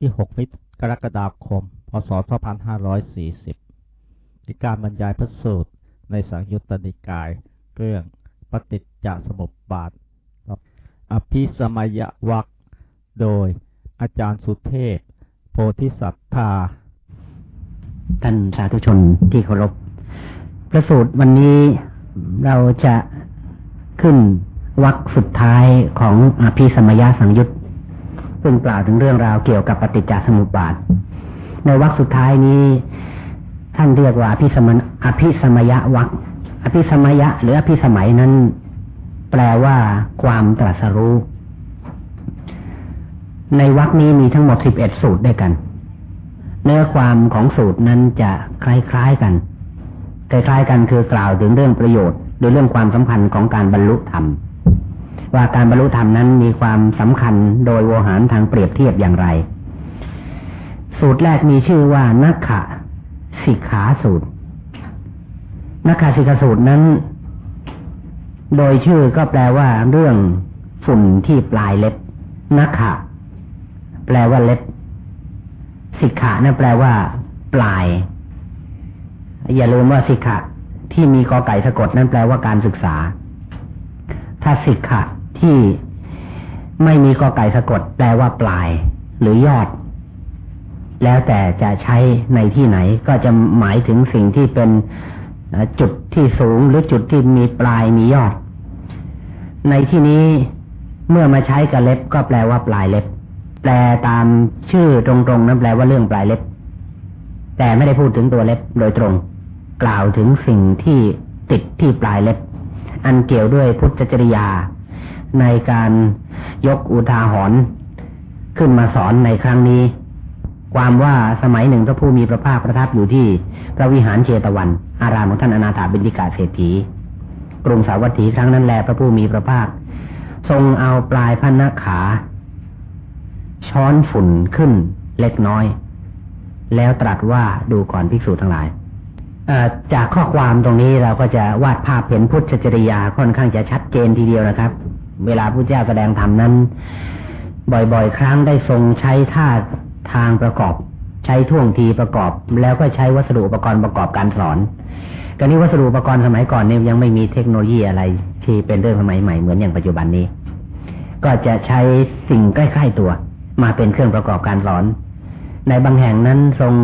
ที่ 6 มิกรกฎาคม พศ 2540ในการบรรยายพระสูตรในสังยุตตนิกาย เรื่องปฏิจจสมุปบาท อภิสมัยวัคโดยอาจารย์สุเทพ โพธิสัตธา ท่านสาธุชนที่เคารพ พระสูตรวันนี้เราจะขึ้นวักสุดท้ายของอภิสมัยสังยุต ซึ่งกล่าวถึงเรื่องราวเกี่ยวกับปฏิจจสมุปบาท ในวรรคสุดท้ายนี้ ท่านเรียกว่าอภิสมอภิสมยวัคอภิสมยะ หรืออภิสมัยนั้น แปลว่าความตรัสรู้ ในวรรคนี้มีทั้งหมดสิบเอ็ดสูตรด้วยกัน เนื้อความของสูตรนั้นจะคล้ายๆกันคล้ายๆกันคือกล่าวถึงเรื่องประโยชน์หรือเรื่องความสำคัญของการบรรลุธรรม ว่าการบรรลุธรรมนั้นมีความสำคัญโดยโวหารทางเปรียบเทียบอย่างไร สูตรแรกมีชื่อว่านักขะสิกขาสูตรนักขะสิกขาสูตรนั้น โดยชื่อก็แปลว่าเรื่องฝุ่นที่ปลายเล็บนักขะแปลว่าเล็บ สิกขานั่นแปลว่า ปลาย อย่าลืมว่าสิกขาที่มีกอไก่สะกดนั้นแปลว่าการศึกษา ถ้าสิกขา ที่ไม่มีกอไก่สะกด แปลว่าปลาย หรือยอด แล้วแต่จะใช้ในที่ไหน ก็จะหมายถึงสิ่งที่เป็นจุดที่สูงหรือจุดที่มีปลายมียอด ในที่นี้เมื่อมาใช้กับเล็บก็แปลว่าปลายเล็บ แปลตามชื่อตรงๆนั้นแปลว่าเรื่องปลายเล็บ แต่ไม่ได้พูดถึงตัวเล็บโดยตรง กล่าวถึงสิ่งที่ติดที่ปลายเล็บ อันเกี่ยวด้วยพุทธจริยา ในการยกอุทาหรณ์ขึ้นมาสอนในครั้งนี้ ความว่าสมัยหนึ่งพระผู้มีพระภาคประทับอยู่ที่ พระวิหารเชตวัน อารามของท่านอนาถาบิณฑิกาเศรษฐี กรุงสาวัตถีครั้งนั้นแลพระผู้มีพระภาค ทรงเอาปลายพันนาขา ช้อนฝุ่นขึ้นเล็กน้อย แล้วตรัสว่าดูก่อนภิกษุทั้งหลายจากข้อความตรงนี้เราก็จะวาดภาพเห็นพุทธจริยาค่อนข้างจะชัดเจนทีเดียวนะครับ เวลาพระเจ้าแสดงธรรมนั้น บ่อยๆ ครั้งได้ทรงใช้ท่าทางประกอบ ใช้ท่วงทีประกอบ แล้วก็ใช้วัสดุอุปกรณ์ประกอบการสอนกรณีวัสดุอุปกรณ์สมัยก่อนเนี่ยยังไม่มีเทคโนโลยีอะไร ที่เป็นเรื่องสมัยใหม่เหมือนอย่างปัจจุบันนี้ ก็จะใช้สิ่งใกล้ๆตัว มาเป็นเครื่องประกอบการสอน ในบางแห่งนั้นทรง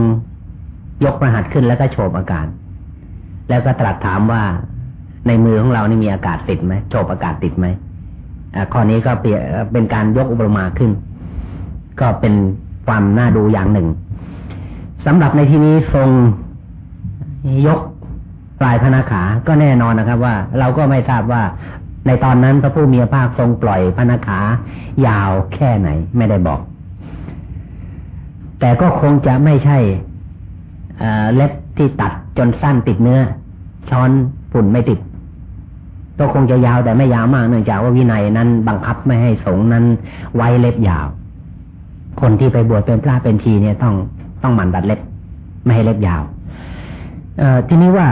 ยกประหัตขึ้นแล้วก็โฉบอากาศ แล้วก็ตรัสถามว่าในมือของเรานี่มีอากาศติดไหมโฉบอากาศติดไหม ข้อนี้ก็เป็นการยกอุปมาขึ้น ก็เป็นความน่าดูอย่างหนึ่งสำหรับในที่นี้ทรงยกปลายพนาขาก็แน่นอนนะครับ ว่าเราก็ไม่ทราบว่าในตอนนั้นพระผู้มีพระภาคทรงปล่อยพนาขายาวแค่ไหนไม่ได้บอก แต่ก็คงจะไม่ใช่เล็บที่ตัดจนสั้นติดเนื้อ ช้อนฝุ่นไม่ติด ก็คงจะยาวแต่ไม่ยาวมากเนื่องจากว่าวินัยนั้น บังคับไม่ให้สงนั้นไว้เล็บยาว คนที่ไปบวชเป็นพระเป็นทีเนี่ยต้องต้องหมั่นตัดเล็บ ไม่ให้เล็บยาว เอ่อทีนี้ว่า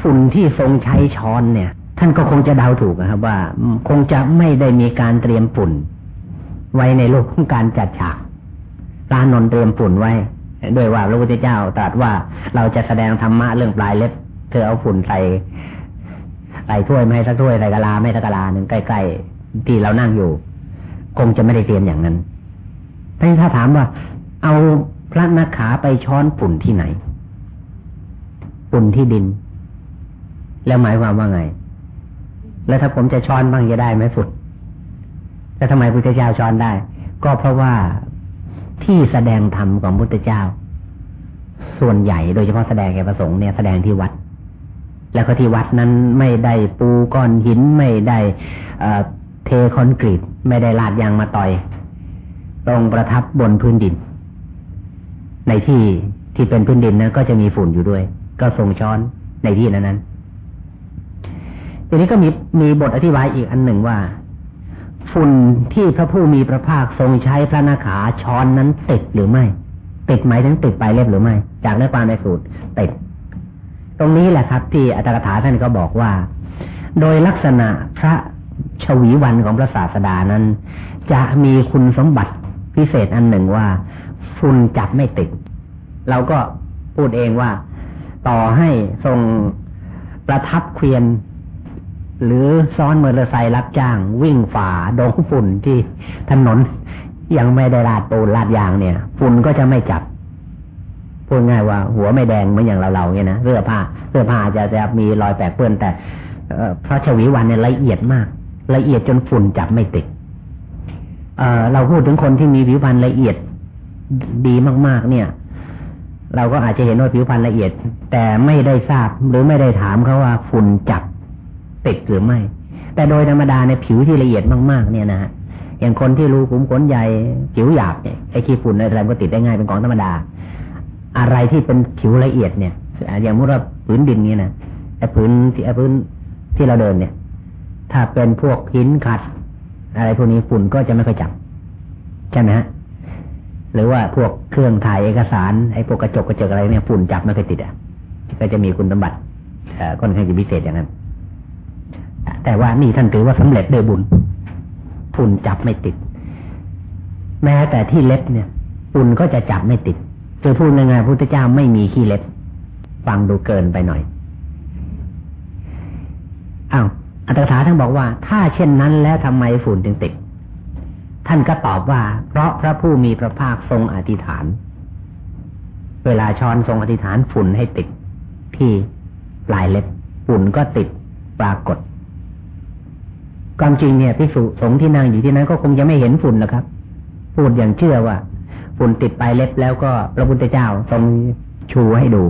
ฝุ่นที่ทรงใช้ช้อนเนี่ย ท่านก็คงจะเดาถูกนะครับ ว่าคงจะไม่ได้มีการเตรียมฝุ่น ไว้ในโลกของการจัดฉากพระนนเตรียมฝุ่นไว้ด้วยว่าพระพุทธเจ้าตรัสว่าเราจะแสดงธรรมะเรื่องปลายเล็บ เธอเอาฝุ่นใส่ ใส่ถ้วยไม่ให้สักถ้วยใส่กะลาไม่สักกะลาหนึ่งใกล้ๆที่เรานั่งอยู่ คงจะไม่ได้เตรียมอย่างนั้นแต่ถ้าถามว่า เอาพระนักขาไปช้อนฝุ่นที่ไหนฝุ่นที่ดิน แล้วหมายความว่าไง แล้วถ้าผมจะช้อนบ้างจะได้ไหมฝุ่นแล้วทำไมพุทธเจ้าช้อนได้ ก็เพราะว่าที่แสดงธรรมของพุทธเจ้า ส่วนใหญ่โดยเฉพาะแสดงแก่ประสงค์เนี่ยแสดงที่วัด แล้วก็ที่วัดนั้นไม่ได้ปูก้อนหินไม่ได้เทคอนกรีตไม่ได้ลาดยางมาต่อย ตรงประทับบนพื้นดิน ในที่ที่เป็นพื้นดินนั้นก็จะมีฝุ่นอยู่ด้วย ก็ทรงช้อนในที่นั้นนั้นทีนี้ก็มีมีบทอธิบายอีกอันหนึ่งว่า ฝุ่นที่พระผู้มีพระภาคทรงใช้พระนาขาช้อนนั้นติดหรือไม่ ติดไหมถึงติดไปเล็บหรือไม่ จากเนื้อความในสูตรติด ตรงนี้แหละครับ ที่อัตถกถาท่านก็บอกว่า โดยลักษณะพระชวีวันของพระศาสดานั้น จะมีคุณสมบัติพิเศษอันหนึ่งว่าฝุ่นจับไม่ติด เราก็พูดเองว่า ต่อให้ทรงประทับเควียน หรือซ้อนมอเตอร์ไซค์รับจ้าง วิ่งฝ่าดงฝุ่นที่ถนนยังไม่ได้ลาดปูนลาดยางเนี่ย ฝุ่นก็จะไม่จับ พูดง่ายว่า หัวไม่แดงเหมือนอย่างเราๆเนี่ยนะเสื้อผ้าเสื้อผ้าจะจะมีรอยแปะเปื้อนแต่พระชวีวันเนี่ยละเอียดมาก ละเอียดจนฝุ่นจับไม่ติดเเราพูดถึงคนที่มีผิวพรรณละเอียดดีมาก ๆ เนี่ย เราก็อาจจะเห็นว่าผิวพรรณละเอียด แต่ไม่ได้ทราบหรือไม่ได้ถามเขาว่าฝุ่นจับติดหรือไม่ แต่โดยธรรมดาในผิวที่ละเอียดมากๆ เนี่ยนะฮะอย่างคนที่รูขุมขนใหญ่ผิวหยาบเนี่ยไอ้ขี้ฝุ่นอะไรก็ติดได้ง่ายเป็นของธรรมดา อะไรที่เป็นผิวละเอียดเนี่ยอย่างมุดว่าผืนดินเนี่ยนะไอ้ผืนที่ไอ้ผืนที่เราเดินเนี่ย ถ้าเป็นพวกหินขัด อะไรพวกนี้ฝุ่นก็จะไม่ค่อยจับใช่ไหมฮะหรือว่าพวกเครื่องถ่ายเอกสารไอ้พวกกระจกกระจกอะไรเนี่ยฝุ่นจับไม่เคยติดอะก็จะมีคุณสมบัติค่อนข้างจะพิเศษอย่างนั้น แต่ว่านี่ท่านถือว่าสำเร็จด้วยบุญฝุ่นจับไม่ติด แม้แต่ที่เล็บเนี่ยฝุ่นก็จะจับไม่ติด คือพูดง่ายๆพุทธเจ้าไม่มีขี้เล็บ ฟังดูเกินไปหน่อยอ้าวอัตถาท่านบอกว่า ถ้าเช่นนั้นแล้วทำไมฝุ่นจึงติด ท่านก็ตอบว่า เพราะพระผู้มีพระภาคทรงอธิษฐาน เวลาช้อนทรงอธิษฐานฝุ่นให้ติด ที่ปลายเล็บฝุ่นก็ติดปรากฏความจริงเนี่ยพิสุสงที่นั่งอยู่ที่นั้นก็คงจะไม่เห็นฝุ่นนะครับ พูดอย่างเชื่อว่า ฝุ่นติดปลายเล็บแล้วก็พระพุทธเจ้าทรงชูให้ดู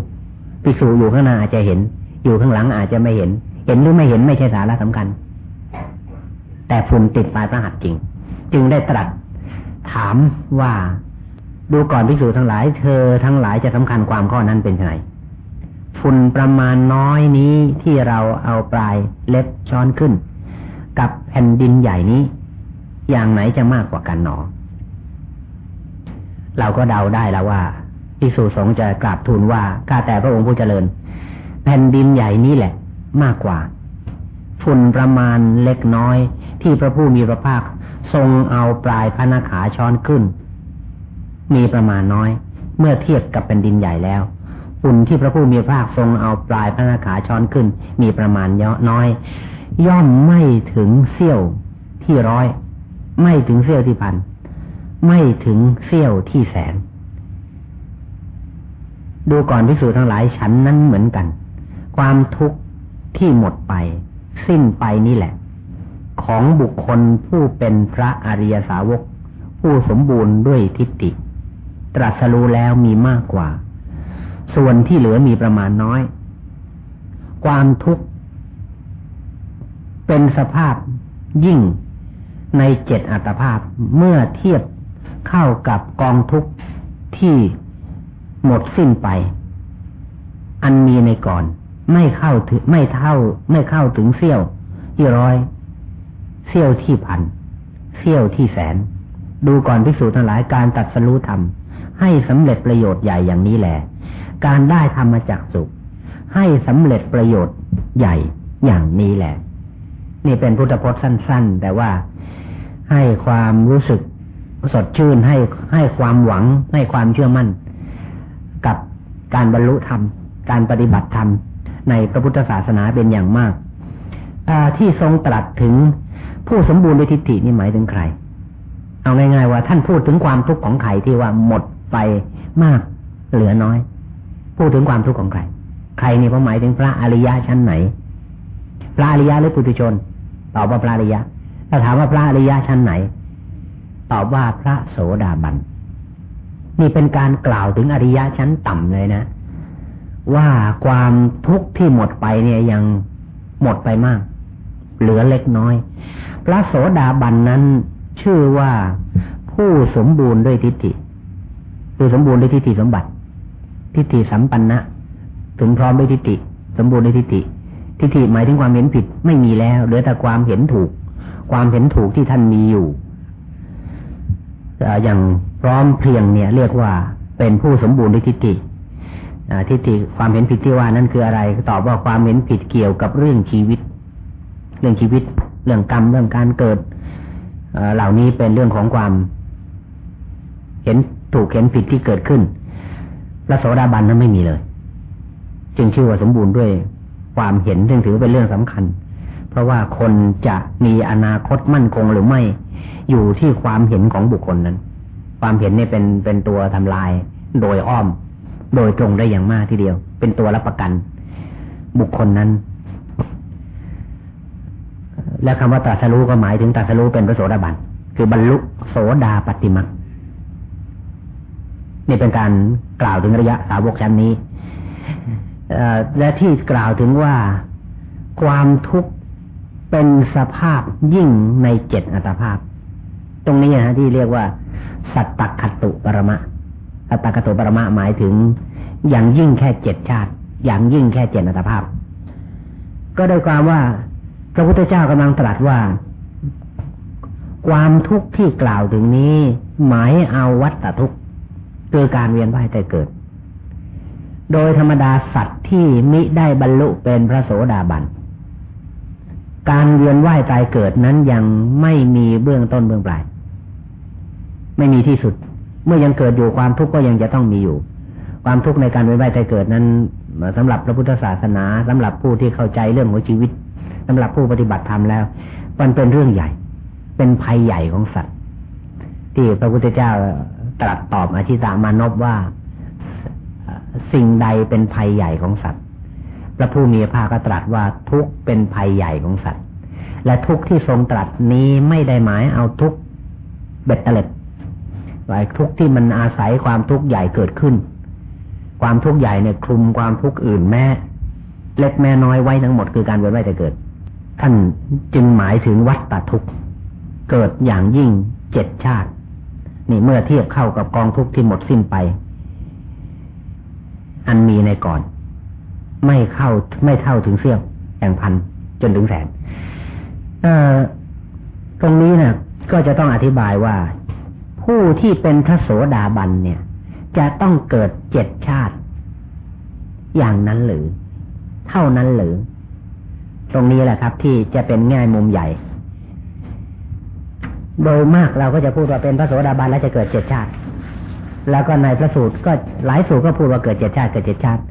พิสุอยู่ข้างหน้าอาจจะเห็น อยู่ข้างหลังอาจจะไม่เห็น เห็นหรือไม่เห็นไม่ใช่สาระสำคัญ แต่ฝุ่นติดปลายพระหัตถ์จริง จึงได้ตรัสถามว่าดูก่อนพิสูจทั้งหลาย เธอทั้งหลายจะสำคัญความข้อนั้นเป็นไงฝุ่นประมาณน้อยนี้ที่เราเอาปลายเล็บช้อนขึ้น กับแผ่นดินใหญ่นี้ อย่างไหนจะมากกว่ากันหนอ เราก็เดาได้แล้วว่าพิสูจสงจะกราบทูลว่าข้าแต่พระองค์ผู้เจริญ แผ่นดินใหญ่นี้แหละมากกว่า ฝุ่นประมาณเล็กน้อย ที่พระผู้มีพระภาค ทรงเอาปลายพระนาขาช้อนขึ้น มีประมาณน้อย เมื่อเทียบกับเป็นดินใหญ่แล้วฝุ่นที่พระผู้มีพระภาคทรงเอาปลายพระนาขาช้อนขึ้น มีประมาณเยอะน้อย ย่อมไม่ถึงเสี้ยวที่ร้อย ไม่ถึงเสี้ยวที่พัน ไม่ถึงเสี้ยวที่แสนดูก่อนพิสูจน์ทั้งหลายฉันนั้นเหมือนกัน ความทุกข์ที่หมดไป สิ้นไปนี่แหละ ของบุคคลผู้เป็นพระอริยสาวก ผู้สมบูรณ์ด้วยทิฏฐิตรัสรู้แล้วมีมากกว่า ส่วนที่เหลือมีประมาณน้อย ความทุกข์เป็นสภาพยิ่งในเจ็ดอัตภาพเมื่อเทียบ เข้ากับกองทุกข์ที่หมดสิ้นไป อันมีในก่อน ไม่เข้าถึงไม่เท่า ไม่เข้าถึงเสี้ยวที่ร้อยเสี้ยวที่พันเสี้ยวที่แสน ดูก่อนพิสูจน์ทั้งหลายการตัดสรู้ธรรมให้สำเร็จประโยชน์ใหญ่อย่างนี้แหละการได้ธรรมจักสุข ให้สำเร็จประโยชน์ใหญ่อย่างนี้แหละ นี่เป็นพุทธพจน์สั้น ๆ แต่ว่าให้ความรู้สึก สดชื่นให้ให้ความหวังให้ความเชื่อมั่น กับการบรรลุธรรม การปฏิบัติธรรม ในพระพุทธศาสนาเป็นอย่างมากที่ทรงตรัสถึงผู้สมบูรณ์ด้วยทิฏฐินี่หมายถึงใคร เอาง่ายๆว่าท่านพูดถึงความทุกข์ของใครที่ว่าหมดไปมากเหลือน้อย พูดถึงความทุกข์ของใคร ใครนี่เพราหมายถึงพระอริยะชั้นไหน พระอริยะหรือปุถุชนตอบว่าพระอริยะถ้าถามว่าพระอริยะชั้นไหน ตอบว่าพระโสดาบัน นี่เป็นการกล่าวถึงอริยะชั้นต่ำเลยนะ ว่าความทุกข์ที่หมดไปเนี่ยยังหมดไปมาก เหลือเล็กน้อย พระโสดาบันนั้นชื่อว่าผู้สมบูรณ์ด้วยทิฏฐิคือสมบูรณ์ด้วยทิฏฐิสมบัติ ทิฏฐิสัมปันนะถึงพร้อมด้วยทิฏฐิสมบูรณ์ด้วยทิฏฐิทิฏฐิหมายถึงความเห็นผิดไม่มีแล้วเหลือแต่ความเห็นถูก ความเห็นถูกที่ท่านมีอยู่ อย่างพร้อมเพียงเนี่ย เรียกว่าเป็นผู้สมบูรณ์ด้วยทิฏฐิทิฏฐิความเห็นผิดที่ว่านั่นคืออะไรตอบว่าความเห็นผิดเกี่ยวกับเรื่องชีวิต เรื่องชีวิต เรื่องกรรมเรื่องการเกิดเหล่านี้เป็นเรื่องของความ เห็นถูกเห็นผิดที่เกิดขึ้นพระโสดาบันนั้นไม่มีเลย จึงชื่อว่าสมบูรณ์ด้วยความเห็นซึ่งถือเป็นเรื่องสำคัญ เพราะว่าคนจะมีอนาคตมั่นคงหรือไม่ อยู่ที่ความเห็นของบุคคลนั้น ความเห็นนี่เป็นเป็นตัวทำลายโดยอ้อม โดยตรงได้อย่างมากทีเดียว เป็นตัวรับประกัน บุคคลนั้น และคำว่าตรัสรู้ก็หมายถึงตรัสรู้เป็นพระโสดาบันคือบรรลุโสดาปฏิมานี่เป็นการกล่าวถึงระยะสาวกชั้นนี้และที่กล่าวถึงว่าความทุกข์เป็นสภาพยิ่งในเจ็ดอัตภาพ ตรงนี้นะที่เรียกว่า สัตตคตุปรมะสัตตคตุปรมะหมายถึง อย่างยิ่งแค่เจ็ดชาติ อย่างยิ่งแค่เจ็ดอัตภาพ ก็ได้ความว่า พระพุทธเจ้ากำลังตรัสว่า ความทุกข์ที่กล่าวถึงนี้ หมายเอาวัตตทุกข์คือการเวียนว่ายแต่เกิด โดยธรรมดาสัตว์ที่มิได้บรรลุเป็นพระโสดาบัน การเวียนว่ายตายเกิดนั้นยังไม่มีเบื้องต้นเบื้องปลาย ไม่มีที่สุด เมื่อยังเกิดอยู่ความทุกข์ก็ยังจะต้องมีอยู่ ความทุกข์ในการเวียนว่ายตายเกิดนั้นสำหรับพระพุทธศาสนาสำหรับผู้ที่เข้าใจเรื่องของชีวิตสำหรับผู้ปฏิบัติธรรมแล้ว มันเป็นเรื่องใหญ่ เป็นภัยใหญ่ของสัตว์ ที่พระพุทธเจ้าตรัสตอบอธิตามานพว่าสิ่งใดเป็นภัยใหญ่ของสัตว์ พระผู้มีพระก็ตรัสว่าทุกเป็นภัยใหญ่ของสัตว์ และทุกที่ทรงตรัสนี้ไม่ได้หมายเอาทุกเบ็ดเตล็ดหมาทุกที่มันอาศัยความทุกข์ใหญ่เกิดขึ้น ความทุกข์ใหญ่เนี่ยคลุมความทุกข์อื่นแม่เล็กแม่น้อยไว้ทั้งหมดคือการเวียนว่ายแต่เกิด ท่านจึงหมายถึงวัฏฏทุกข์เกิดอย่างยิ่งเจ็ดชาติ นี่เมื่อเทียบเข้ากับกองทุกข์ที่หมดสิ้นไป อันมีในก่อน ไม่เข้าไม่เท่าถึงเสี้ยวแห่งพันจนถึงแสนตรงนี้นะก็จะต้องอธิบายว่า ผู้ที่เป็นพระโสดาบันเนี่ย จะต้องเกิดเจ็ดชาติ อย่างนั้นหรือ เท่านั้นหรือ ตรงนี้แหละครับ ที่จะเป็นง่ายมุมใหญ่ โดยมากเราก็จะพูดว่าเป็นพระโสดาบันแล้วจะเกิดเจ็ดชาติ แล้วก็ในพระสูตรก็หลายสูตรก็พูดว่าเกิดเจ็ดชาติเกิดเจ็ดชาติ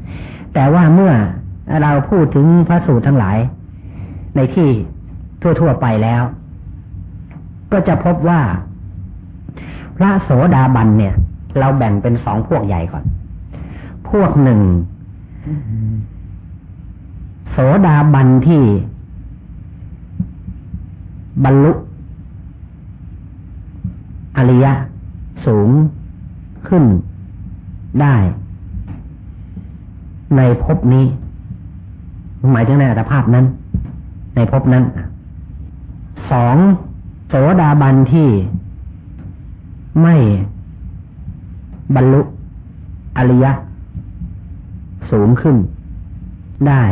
แต่ว่าเมื่อเราพูดถึงพระสูตรทั้งหลาย ในที่ทั่ว ๆ ไปแล้ว ก็จะพบว่า พระโสดาบันเนี่ย เราแบ่งเป็นสองพวกใหญ่ก่อน พวกหนึ่ง โสดาบันที่บรรลุอริยะ สูงขึ้นได้ ในภพนี้ หมายถึงในอัตภาพนั้น ในภพนั้นสองโสดาบันที่ไม่บรรลุอริยะ สูงขึ้นได้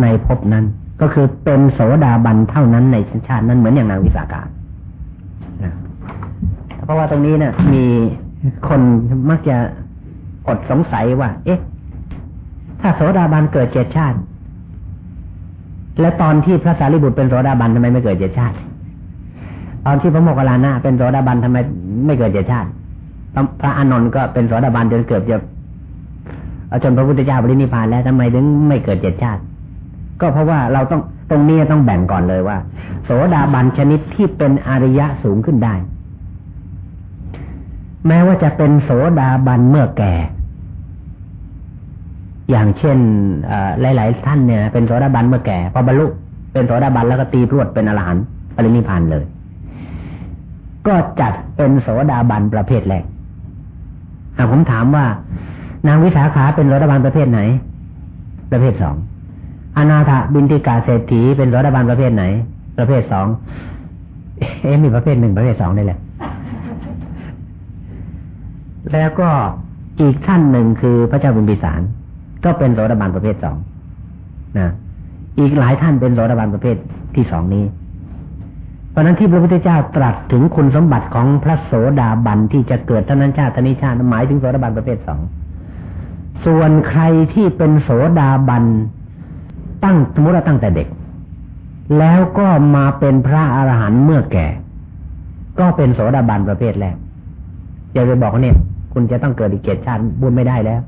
ในภพนั้น ก็คือเป็นโสดาบันเท่านั้นในชาตินั้นเหมือนอย่างนางวิสาการเพราะว่าตรงนี้เนะี่ยมีคนมักจะ อดสงสัยว่า เอ๊ะ ถ้าโสดาบันเกิดเจ็ดชาติ และตอนที่พระสารีบุตรเป็นโสดาบันทำไมไม่เกิดเจ็ดชาติ ตอนที่พระโมคคัลลานะเป็นโสดาบันทำไมไม่เกิดเจ็ดชาติ พระอานนท์ก็เป็นโสดาบันจนเกือบจะจนพระพุทธเจ้าบริณิพานแล้วทำไมถึงไม่เกิดเจ็ดชาติ ก็เพราะว่าเราต้องตรงนี้ต้องแบ่งก่อนเลยว่า โสดาบันชนิดที่เป็นอริยะสูงขึ้นได้ แม้ว่าจะเป็นโสดาบันเมื่อแก่ อย่างเช่นหลาย ๆ ท่านเนี่ย เป็นโสดาบันเมื่อแก่พอบรรลุเป็นโสดาบันแล้วก็ตีพรวดเป็นอรหันต์ปรินิพานเลย ก็จัดเป็นโสดาบันประเภทแรกผมถามว่า นางวิสาขาเป็นโสดาบันประเภทไหน ประเภทสองอนาถบินติกาเศรษฐีเป็นโสดาบันประเภทไหน ประเภทสองเอ๊มีประเภทหนึ่งประเภทสองได้แหละ แล้วก็อีกท่านหนึ่งคือพระเจ้าบุญปิสาร ก็เป็นโสดาบันประเภทสองนะอีกหลายท่านเป็นโสดาบันประเภทที่สองนี้ เพราะนั้นที่พระพุทธเจ้าตรัสถึงคุณสมบัติของพระโสดาบันที่จะเกิดท่านั้นชาตินิชาติหมายถึงโสดาบันประเภทสองส่วนใครที่เป็นโสดาบันตั้งสมมติว่าตั้งแต่เด็ก แล้วก็มาเป็นพระอรหันต์เมื่อแก่ ก็เป็นโสดาบันประเภทแรกอย่าไปบอกเนี่ย คุณจะต้องเกิดอีกเกตชาติบุญไม่ได้แล้ว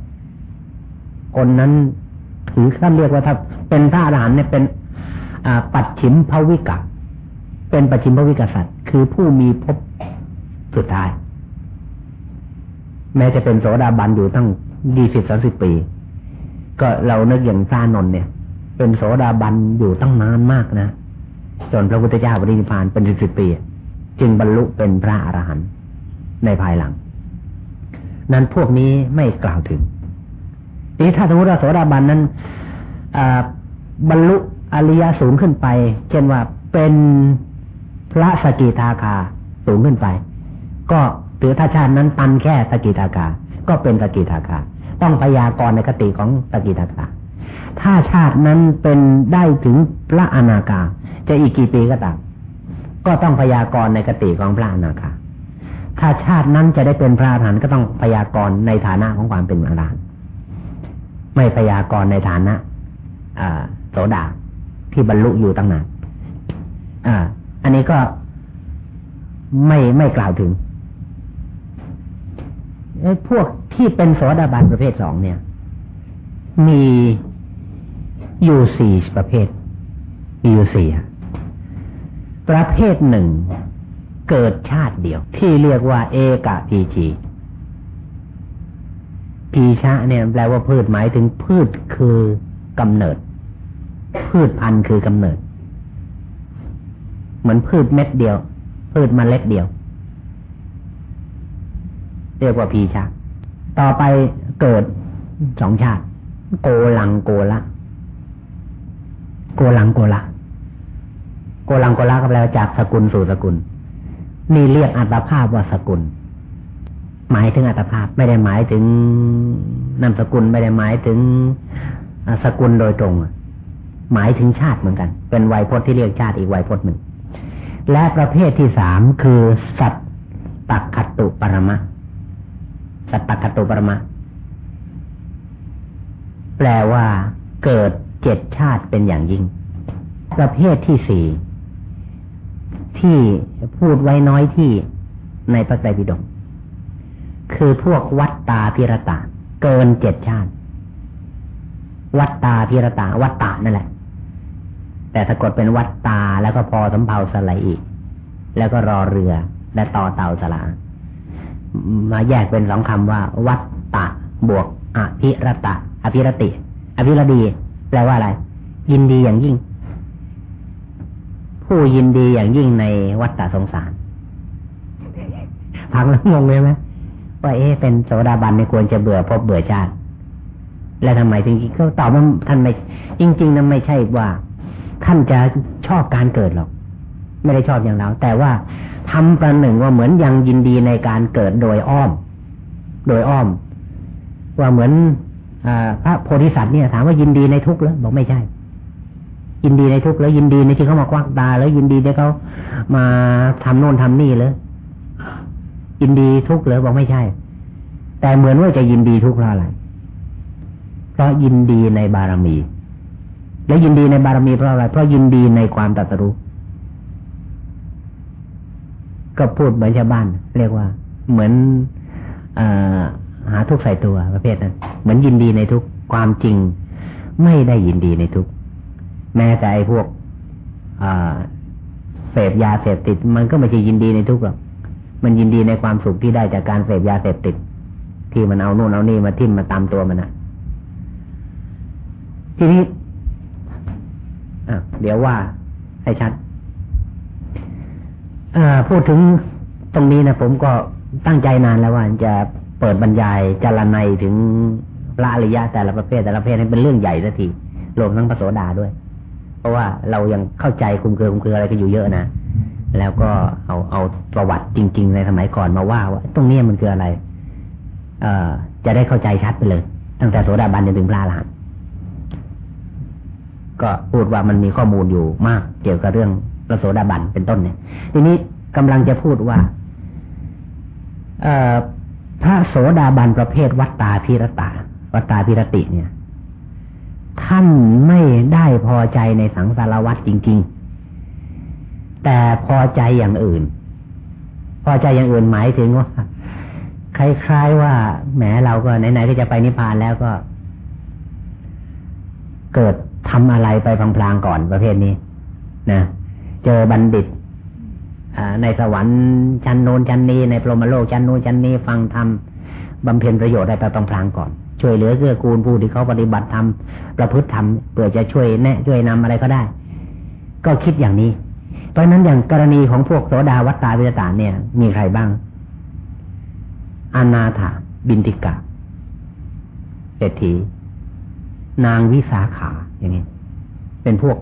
คนนั้นถือท่านเรียกว่าถ้าเป็นพระอรหันต์เนี่ยเป็นปัจฉิมภวิกะเป็นปัจฉิมภวิกษัตริย์ คือผู้มีภพสุดท้าย แม้จะเป็นโสดาบันอยู่ตั้งยี่สิบสามสิบปี ก็เรานึกอย่างซานนเนี่ย เป็นโสดาบันอยู่ตั้งนานมากนะจนพระพุทธเจ้าปรินิพานเป็นสิบสิบปี จึงบรรลุเป็นพระอรหันต์ในภายหลัง นั้นพวกนี้ไม่กล่าวถึง นี้ถ้าสมมติว่าโสดาบันนั้นบรรลุอริยสูงขึ้นไป เช่นว่าเป็นพระสกิทาคาสูงขึ้นไป ก็ถือถ้าชาตินั้นตันแค่สกิทาคา ก็เป็นสกิทาคา ต้องพยากรณ์ในกติของสกิทาคา ถ้าชาตินั้นเป็นได้ถึงพระอนาคา จะอีกกี่ปีก็ตาม ก็ต้องพยากรณ์ในกติของพระอนาคา ถ้าชาตินั้นจะได้เป็นพระอรหันต์ก็ต้องพยากรณ์ในฐานะของความเป็นอรหันต ไม่พยากรณ์ในฐานะโสดาที่บรรลุอยู่ตั้งนานอันนี้ก็ไม่ไม่กล่าวถึงพวกที่เป็นโสดาบันประเภทสองเนี่ย มีอยู่สี่ประเภท มีอยู่สี่ประเภทหนึ่งเกิดชาติเดียว ที่เรียกว่าเอกะพีจี พีชะเนี่ยแปลว่าพืชหมายถึงพืชคือกำเนิด พืชพันธุ์คือกำเนิด เหมือนพืชเม็ดเดียว พืชมเมล็ดเดียว เรียกว่าพีชะ ต่อไปเกิดสองชาติ โกลังโกละ โกลังโกละโกลังโกละก็แปลว่าจากสกุลสู่สกุล นี่เรียกอัตภาพว่าสกุล หมายถึงอัตภาพ ไม่ได้หมายถึงนามสกุลไม่ได้หมายถึงสกุลโดยตรง หมายถึงชาติเหมือนกัน เป็นไวยพจน์ที่เรียกชาติอีกไวยพจน์หนึ่ง และประเภทที่สามคือสัตตคตุปรมะ สัตตคตุปรมะ แปลว่าเกิดเจ็ดชาติเป็นอย่างยิ่ง ประเภทที่สี่ที่พูดไว้น้อยที่ในพระไตรปิฎก คือพวกวัตตาพิรตาเกินเจ็ดชาติ วัตตาพิรตาวัตตานั่นแหละ แต่สะกดเป็นวัตตาแล้วก็พอสำเภาสลายอีก แล้วก็รอเรือและต่อเต่าสลามาแยกเป็นสองคำว่า วัตตะบวกอภิรตะ อภิรติ อภิรดี แปลว่าอะไร ยินดีอย่างยิ่ง ผู้ยินดีอย่างยิ่งในวัฏฏะสงสารฟังแล้วงงเลยไหม ว่าเอ๊ะเป็นโสดาบันไม่ควรจะเบื่อพบเบื่อชาติ และทำไมจริงๆก็ตอบว่าท่านไม่ จริงๆนั้นไม่ใช่ว่า ท่านจะชอบการเกิดหรอก ไม่ได้ชอบอย่างเราแต่ว่าทำประหนึ่งว่าเหมือนยังยินดีในการเกิดโดยอ้อม โดยอ้อม ว่าเหมือนอพระโพธิสัตว์เนี่ย ถามว่ายินดีในทุกข์แล้วบอกไม่ใช่ ยินดีในทุกข์แล้วยินดีในที่เขามาควักตา แล้วยินดีที่เขามาทำโน่นทำนี่เลย ยินดีทุกข์เลยบอกไม่ใช่ แต่เหมือนว่าจะยินดีทุกข์เพราะอะไรเพราะยินดีในบารมี และยินดีในบารมีเพราะอะไร เพราะยินดีในความตรัสรู้ก็พูดเหมือนชาวบ้าน เรียกว่า เหมือนอหาทุกใส่ตัวประเภทนั้นเหมือนยินดีในทุกความจริง ไม่ได้ยินดีในทุกแม้แต่ไอ้พวกเสพยาเสพติด มันก็ไม่ใช่ยินดีในทุกหรอก มันยินดีในความสุขที่ได้จากการเสพยาเสพติด ที่มันเอาโน่นเอานี่มาทิ่มมาตามตัวมันนะทีนี้เดี๋ยวว่าให้ชัดพูดถึงตรงนี้นะผมก็ตั้งใจนานแล้วว่าจะเปิดบรรยายจารณัยถึงพระอริยะแต่ละประเภทแต่ละประเภทให้เป็นเรื่องใหญ่สักทีรวมทั้งพระโสดาด้วย เพราะว่าเรายังเข้าใจคุมเครือคุมเครืออะไรกันอยู่เยอะนะ แล้วก็เอาเอาประวัติจริง ๆ ในสมัยก่อนมาว่าว่าตรงนี้มันคืออะไร เอ่อจะได้เข้าใจชัดไปเลย ตั้งแต่โสดาบันจนถึงพระอรหันต์ก็พูดว่ามันมีข้อมูลอยู่มากเกี่ยวกับเรื่องพระโสดาบันเป็นต้นเนี่ย ทีนี้กำลังจะพูดว่า เอ่อพระโสดาบันประเภทวัตตาพิรตาวัตตาพิรติเนี่ย ท่านไม่ได้พอใจในสังสารวัตรจริง ๆ แต่พอใจอย่างอื่น พอใจอย่างอื่นหมายถึงว่าคล้ายๆว่าแหมเราก็ไหนๆก็จะไปนิพพานแล้วก็ เกิดทำอะไรไปพลางๆก่อนประเภทนี้นะเจอบัณฑิตในสวรรค์ชั้นโน้นชั้นนี้ในพรหมโลกชั้นโน้นชั้นนี้ฟังธรรมบำเพ็ญประโยชน์ได้ไปพลางๆก่อน ช่วยเหลือเกื้อกูลผู้ที่เขาปฏิบัติธรรมประพฤติธรรมเพื่อจะช่วยแนะ ช่วยนำอะไรก็ได้ ก็คิดอย่างนี้ เพราะนั้นอย่างกรณีของพวกโสดาวัตตาวิจตาเนี่ย มีใครบ้าง อนาถาบินติกะเศรษฐี นางวิสาขา อย่างนี้ เป็นพวก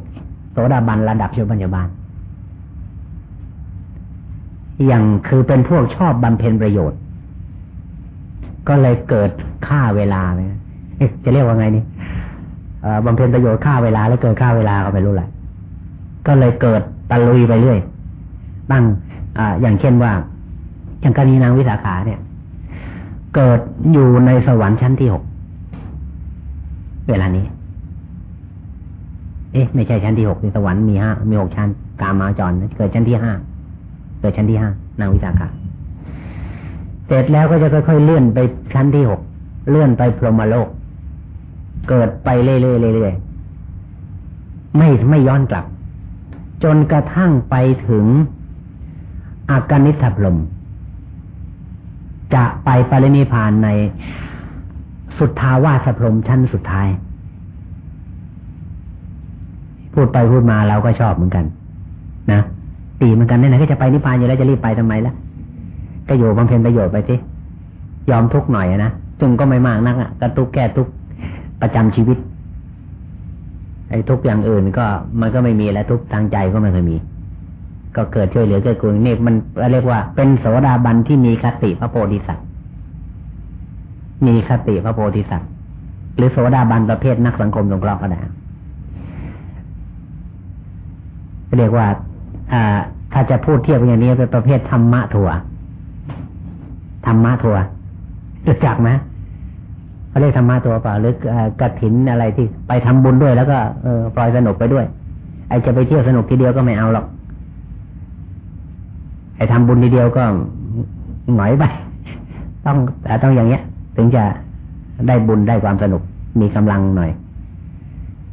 โสดาบันระดับชบัญญบาลอย่างคือเป็นพวกชอบบำเพ็ญประโยชน์ ก็เลยเกิดค่าเวลาเนี่ยจะเรียกว่าไงนี่บำเพ็ญประโยชน์ค่าเวลาแล้วเกิดค่าเวลาก็ไม่รู้แหละก็เลยเกิด ตะลุยไปเรื่อยตั้งออย่างเช่นว่า อย่างกรณีนางวิสาขาเนี่ย เกิดอยู่ในสวรรค์ชั้นที่หกเวลานี้ เอ๊ะ ไม่ใช่ชั้นที่หกในสวรรค์มีห้ามีหกชั้น กามาจรเกิดชั้นที่ห้าเกิดชั้นที่ห้านางวิสาขาเสร็จแล้วก็จะค่อยๆเลื่อนไปชั้นที่หกเลื่อนไปพรหมโลก เกิดไปเรื่อยๆเรื่อยๆไม่ไม่ย้อนกลับ จนกระทั่งไปถึงอากานิทพรมจะไปปรินิพานในสุทธาวาสพรมชั้นสุดท้าย พูดไปพูดมาเราก็ชอบเหมือนกัน นะตีเหมือนกันไหนๆก็จะไปนิพพานอยู่แล้วจะรีบไปทำไมล่ะก็อยู่บำเพ็ญประโยชน์ไปสิยอมทุกหน่อยนะจึงก็ไม่มากนักอะก็ทุกแก้ทุกประจำชีวิต ไอ้ทุกอย่างอื่นก็มันก็ไม่มีแล้วทุกทางใจก็ไม่เคยมี ก็เกิดช่วยเหลือเกิดกุลนี่มันเรียกว่าเป็นโสดาบันที่มีคติพระโพธิสัตว์มีคติพระโพธิสัตว์หรือโสดาบันประเภทนักสังคมสงเคราะห์ก็ได้เรียกว่าอ่าถ้าจะพูดเทียบอย่างนี้เป็นประเภทธรรมะทัวธรรมะทัวรู้จักไหม เขาเรียกธรรมะทัวเปล่าหรือกระถินอะไรที่ไปทำบุญด้วย แล้วก็เออปล่อยสนุกไปด้วย ไอจะไปเที่ยวสนุกทีเดียวก็ไม่เอาหรอก ไอทำบุญทีเดียวก็หน่อยไปต้องแต่ต้องอย่างเงี้ย ถึงจะได้บุญได้ความสนุก มีกำลังหน่อย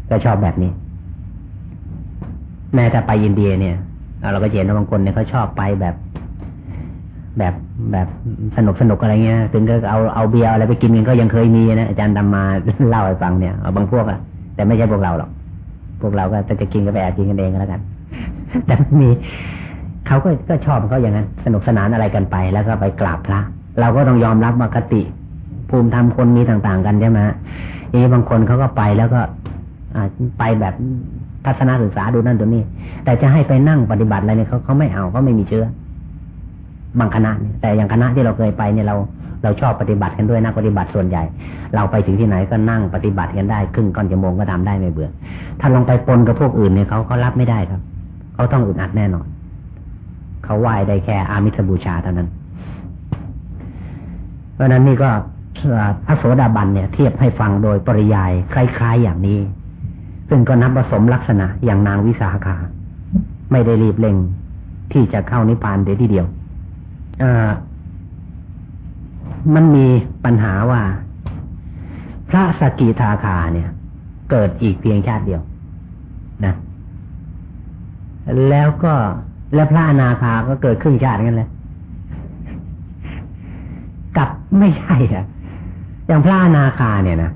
ก็ชอบแบบนี้แม้ถ้าไปอินเดียเนี่ยเราก็เห็นว่าบางคนเนี่ยเขาชอบไปแบบ แบบแบบสนุกสนุกอะไรเงี้ยถึงก็เอาเอาเบียร์อะไรไปกินกันก็ยังเคยมีนะอาจารย์ดำมาเล่าให้ฟังเนี่ยเอาบางพวกอะแต่ไม่ใช่พวกเราหรอก พวกเราก็จะกินก็ไปแอบกินกันเองก็แล้วกันแต่มีเขาก็ก็ชอบเขาอย่างนั้นสนุกสนานอะไรกันไป แล้วก็ไปกราบพระเราก็ต้องยอมรับว่ากติ ภูมิธรรมคนมีต่าง ๆ กันใช่ไหมทีนี้บางคนเขาก็ไปแล้วก็อไปแบบทัศนศึกษาดูนั่นตัวนี้แต่จะให้ไปนั่งปฏิบัติอะไรเนี่ยเขาเขาไม่เอาเขาไม่มีเชื้อ บางคณะเนี่ยแต่อย่างคณะที่เราเคยไปเนี่ยเราเราชอบปฏิบัติกันด้วยนักปฏิบัติส่วนใหญ่ เราไปถึงที่ไหนก็นั่งปฏิบัติกันได้ครึ่งก้อนชั่วโมงก็ทำได้ไม่เบื่อ ถ้าลองไปปนกับพวกอื่นเนี่ยเขาเขารับไม่ได้ครับเขาต้องอึดอัดแน่นอนเขาไหว้ได้แค่อามิสบูชาเท่านั้น เพราะนั้นนี่ก็พระโสดาบันเนี่ย เทียบให้ฟังโดยปริยายคล้ายๆอย่างนี้ ซึ่งก็นับผสมลักษณะอย่างนางวิสาขา ไม่ได้รีบเร่งที่จะเข้านิพพานเดียวทีเดียว มันมีปัญหาว่า พระสกิทาคาเนี่ย เกิดอีกเพียงชาติเดียวนะแล้วก็แล้วพระอนาคาก็เกิดครึ่งชาติกันเลยกับไม่ใช่อะอย่างพระอนาคาเนี่ยนะ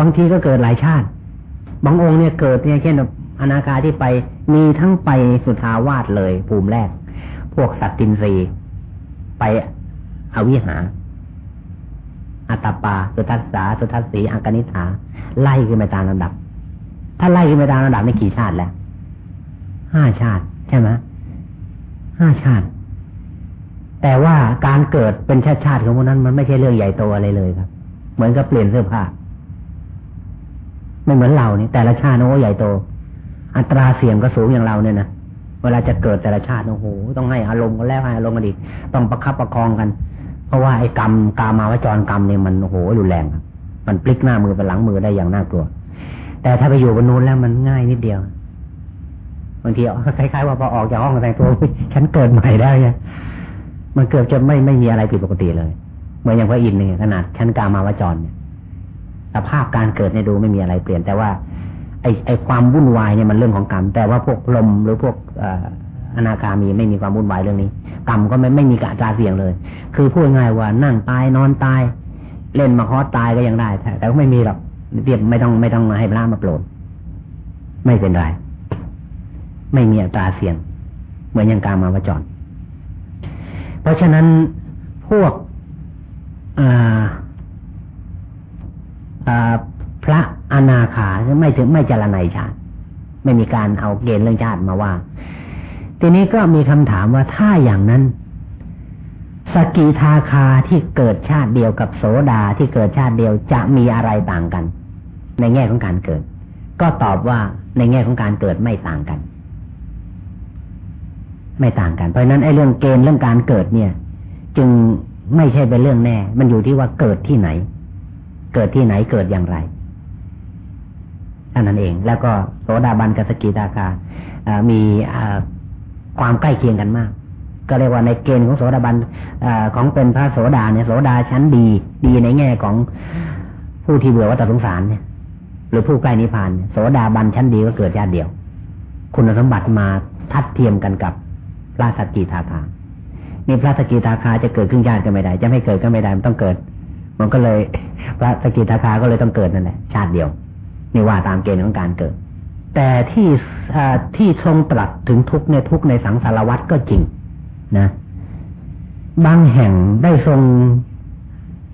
บางทีก็เกิดหลายชาติ บางองค์เนี่ยเกิดเนี่ยเช่นอนาคาที่ไปมีทั้งไปสุทาวาสเลย ภูมิแรก พวกสัตตินรี ไปอวิหา อัตปา สุทัสสา สุทัสสีอังกนิฐาไล่ขึ้นไปตามลำดับ ถ้าไล่ขึ้นไปตามลำดับไม่กี่ชาติแล้วห้าชาติ ใช่ไหมห้าชาติ แต่ว่าการเกิดเป็นชาติชาติของพวกนั้น มันไม่ใช่เรื่องใหญ่โตอะไรเลยครับ เหมือนกับเปลี่ยนเสื้อผ้าไม่เหมือนเรานี่แต่ละชาติโอ้ใหญ่โต อัตราเสี่ยงก็สูงอย่างเราเนี่ยนะ เวลาจะเกิดแต่ละชาติโอ้โหต้องให้อารมณ์กันแล้วให้อารมณ์กันอีกต้องประคับประคองกัน เพราะว่าไอ้กรรมกามาวจรกรรมเนี่ยมันโอ้โหรุนแรงมันพลิกหน้ามือไปหลังมือได้อย่างน่ากลัว แต่ถ้าไปอยู่บนนู้นแล้วมันง่ายนิดเดียวบางทีคล้ายๆว่าพอออกจากห้องแต่งตัวฉันเกิดใหม่ได้เนี่ยมันเกือบจะไม่ไม่มีอะไรผิดปกติเลยเหมือนอย่างพระอินทร์เนี่ยขนาดชั้นกามาวจรเนี่ยสภาพการเกิดในดูไม่มีอะไรเปลี่ยนแต่ว่า ไอไอความวุ่นวายเนี่ยมันเรื่องของกรรม แต่ว่าพวกลมหรือพวกอนาคามีไม่มีความวุ่นวายเรื่องนี้ กรรมก็ไม่ไม่มีกะตาเสี่ยงเลย คือพูดง่ายว่านั่งตายนอนตาย เล่นมาคอตายก็ยังได้ แต่ก็ไม่มีหรอกเรียบไม่ต้องไม่ต้องให้พระมาโปรดไม่เป็นไรไม่มีอัตราเสี่ยง เหมือนอย่างการมาวจร เพราะฉะนั้นพวกอ่าอ่า พระอนาคาไม่ถึงไม่จรนัยชาติ ไม่มีการเอาเกณฑ์เรื่องชาติมาว่า ทีนี้ก็มีคำถามว่าถ้าอย่างนั้น สกิทาคาที่เกิดชาติเดียวกับโสดาที่เกิดชาติเดียวจะมีอะไรต่างกัน ในแง่ของการเกิด ก็ตอบว่าในแง่ของการเกิดไม่ต่างกัน ไม่ต่างกัน เพราะนั้นไอ้เรื่องเกณฑ์เรื่องการเกิดเนี่ย จึงไม่ใช่เป็นเรื่องแน่ มันอยู่ที่ว่าเกิดที่ไหน เกิดที่ไหนเกิดอย่างไร ท่านั้นเอง แล้วก็โสดาบันกับสกิทาคามีความใกล้เคียงกันมาก ก็เรียกว่าในเกณฑ์ของโสดาบันอของเป็นพระโสดาเนี่ยโสดาชั้นดี ดีในแง่ของผู้ที่เบื่อวัฏสงสารเนี่ย หรือผู้ใกล้นิพพานโสดาบันชั้นดีก็เกิดญาติเดียว คุณสมบัติมาทัดเทียมกันกับพระสกิทาคานี่พระสกิทาคาจะเกิดขึ้นญาติก็ไม่ได้ จะไม่เกิดก็ไม่ได้มันต้องเกิด มันก็เลยพระสกิทาคาก็เลยต้องเกิดนั่นแหละชาติเดียว นี่ว่าตามเกณฑ์ของการเกิด แต่ที่ที่ทรงตรัสถึงทุกในทุกในสังสารวัตรก็จริงนะ บางแห่งได้ทรง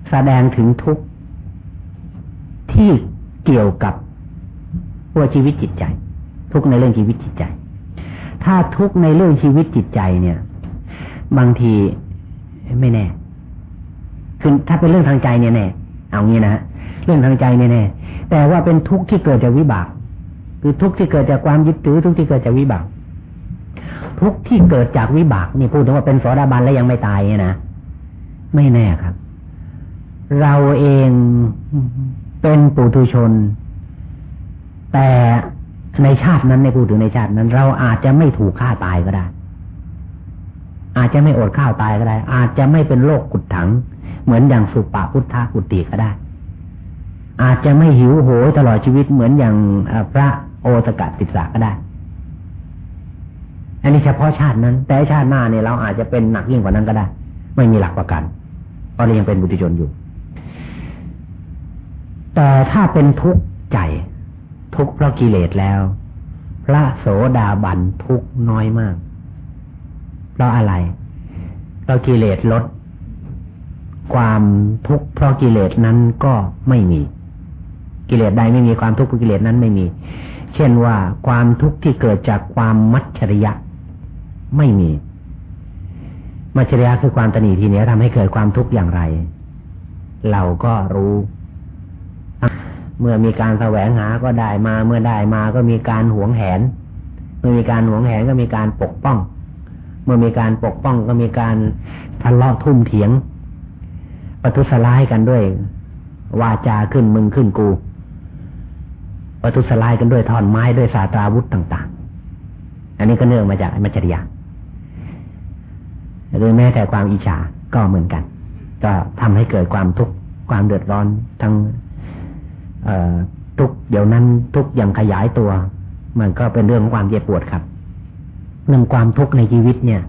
แสดงถึงทุกที่เกี่ยวกับว่าชีวิตจิตใจ ทุกในเรื่องชีวิตจิตใจ ถ้าทุกในเรื่องชีวิตจิตใจเนี่ย บางทีไม่แน่คือถ้าเป็นเรื่องทางใจเนี่ยแน่เอางี้นะเรื่องทางใจเนี่ยแน่ แต่ว่าเป็นทุกข์ที่เกิดจากวิบาก คือทุกข์ที่เกิดจากความยึดถือทุกข์ที่เกิดจากวิบาก ทุกข์ที่เกิดจากวิบาก นี่พูดถึงว่าเป็นโสดาบันแล้วยังไม่ตายเนี่ยนะไม่แน่ครับ เราเองเป็นปุถุชน แต่ในชาตินั้นในพูดถึงในชาตินั้น เราอาจจะไม่ถูกฆ่าตายก็ได้ อาจจะไม่อดข้าวตายก็ได้ อาจจะไม่เป็นโรคกุดถัง เหมือนอย่างสุปาพุทธากุติก็ได้ อาจจะไม่หิวโหยตลอดชีวิตเหมือนอย่างพระโอสกัดติสาก็ได้ อันนี้เฉพาะชาตินั้น แต่ชาติหน้าเนี่ยเราอาจจะเป็นหนักยิ่งกว่านั้นก็ได้ ไม่มีหลักประกันเพราะเรายังเป็นบุตรชนอยู่ แต่ถ้าเป็นทุกข์ใจ ทุกข์เพราะกิเลสแล้ว พระโสดาบันทุกข์น้อยมาก เพราะอะไรเพราะกิเลสลดความทุกข์เพราะกิเลสนั้นก็ไม่มี กิเลสใดไม่มีความทุกข์กิเลสนั้นไม่มี เช่นว่าความทุกข์ที่เกิดจากความมัจฉริยะไม่มี มัจฉริยะคือความตนีทีนี้ทำให้เกิดความทุกข์อย่างไร เราก็รู้ เมื่อมีการแสวงหาก็ได้มา เมื่อได้มาก็มีการหวงแหน เมื่อมีการหวงแหนก็มีการปกป้อง เมื่อมีการปกป้องก็มีการทะเลาะทุ่มเถียงประทุษร้ายกันด้วยวาจาขึ้นมึงขึ้นกู ประทุสลายกันด้วยท่อนไม้ด้วยสาตราวุธต่าง ๆ อันนี้ก็เนื่องมาจากมัจฉริยะหรือแม้แต่ความอิจฉาก็เหมือนกัน ก็ทำให้เกิดความทุกข์ความเดือดร้อนทั้งทุกเดี๋ยวนั้นทุกอย่างขยายตัว มันก็เป็นเรื่องของความเจ็บปวดครับเรื่องความทุกข์ในชีวิตเนี่ย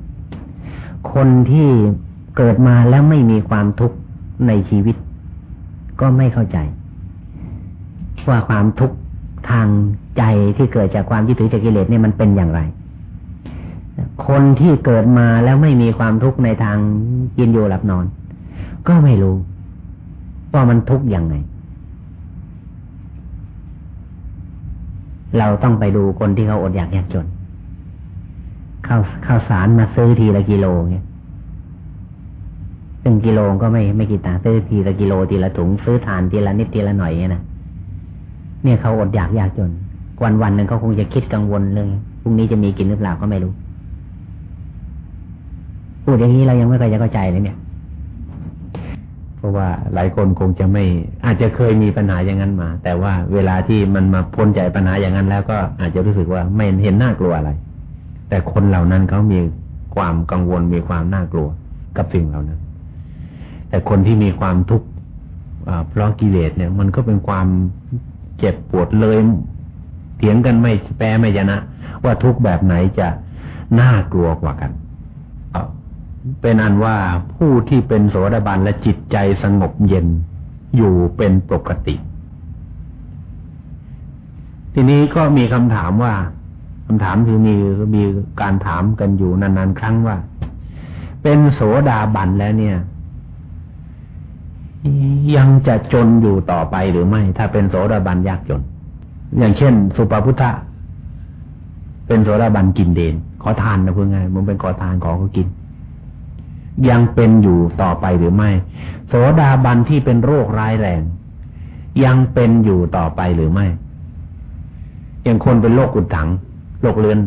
คนที่เกิดมาแล้วไม่มีความทุกข์ในชีวิต ก็ไม่เข้าใจ ว่าความทุกข์ ทางใจที่เกิดจากความยึดถือจากกิเลสเนี่ยมันเป็นอย่างไร คนที่เกิดมาแล้วไม่มีความทุกข์ในทางกินอยู่หลับนอน ก็ไม่รู้ว่ามันทุกข์อย่างไง เราต้องไปดูคนที่เขาอดอยากยากจนข้าวข้าวสารมาซื้อทีละกิโลเนี่ยซึ่งกิโลก็ไม่ไม่กี่ตังค์ซื้อทีละกิโลทีละถุงซื้อทานทีละนิดทีละหน่อยเนี่ยนะ เนี่ยเขาอดอยากยากจน วันวันหนึ่งเขาคงจะคิดกังวลเลยพรุ่งนี้จะมีกินหรือเปล่าก็ไม่รู้พูดอย่างนี้เรายังไม่เคยจะเข้าใจเลยเนี่ย เพราะว่าหลายคนคงจะไม่ อาจจะเคยมีปัญหาอย่างนั้นมา แต่ว่าเวลาที่มันมาพ้นใจปัญหาอย่างนั้นแล้วก็อาจจะรู้สึกว่าไม่เห็นน่ากลัวอะไร แต่คนเหล่านั้นเขามีความกังวลมีความน่ากลัวกับสิ่งเหล่านั้น แต่คนที่มีความทุกข์เพราะกิเลสเนี่ย มันก็เป็นความ เจ็บปวดเลยเถียงกันไม่แปรไม่ชนะ ว่าทุกแบบไหนจะน่ากลัวกว่ากันเป็นอันว่าผู้ที่เป็นโสดาบันและจิตใจสงบเย็นอยู่เป็นปกติ ทีนี้ก็มีคำถามว่าคำถามคือมีมีการถามกันอยู่นานๆครั้งว่า เป็นโสดาบันแล้วเนี่ย ยังจะจนอยู่ต่อไปหรือไม่ ถ้าเป็นโสดาบันยากจน อย่างเช่น สุปพุทธะเป็นโสดาบันกินเดน ขอทานนะเพื่อนไงมันเป็นขอทานขอเขากิน ยังเป็นอยู่ต่อไปหรือไม่ โสดาบันที่เป็นโรคร้ายแรง ยังเป็นอยู่ต่อไปหรือไม่อย่างคนเป็นโรคอุดถังโรคเลือน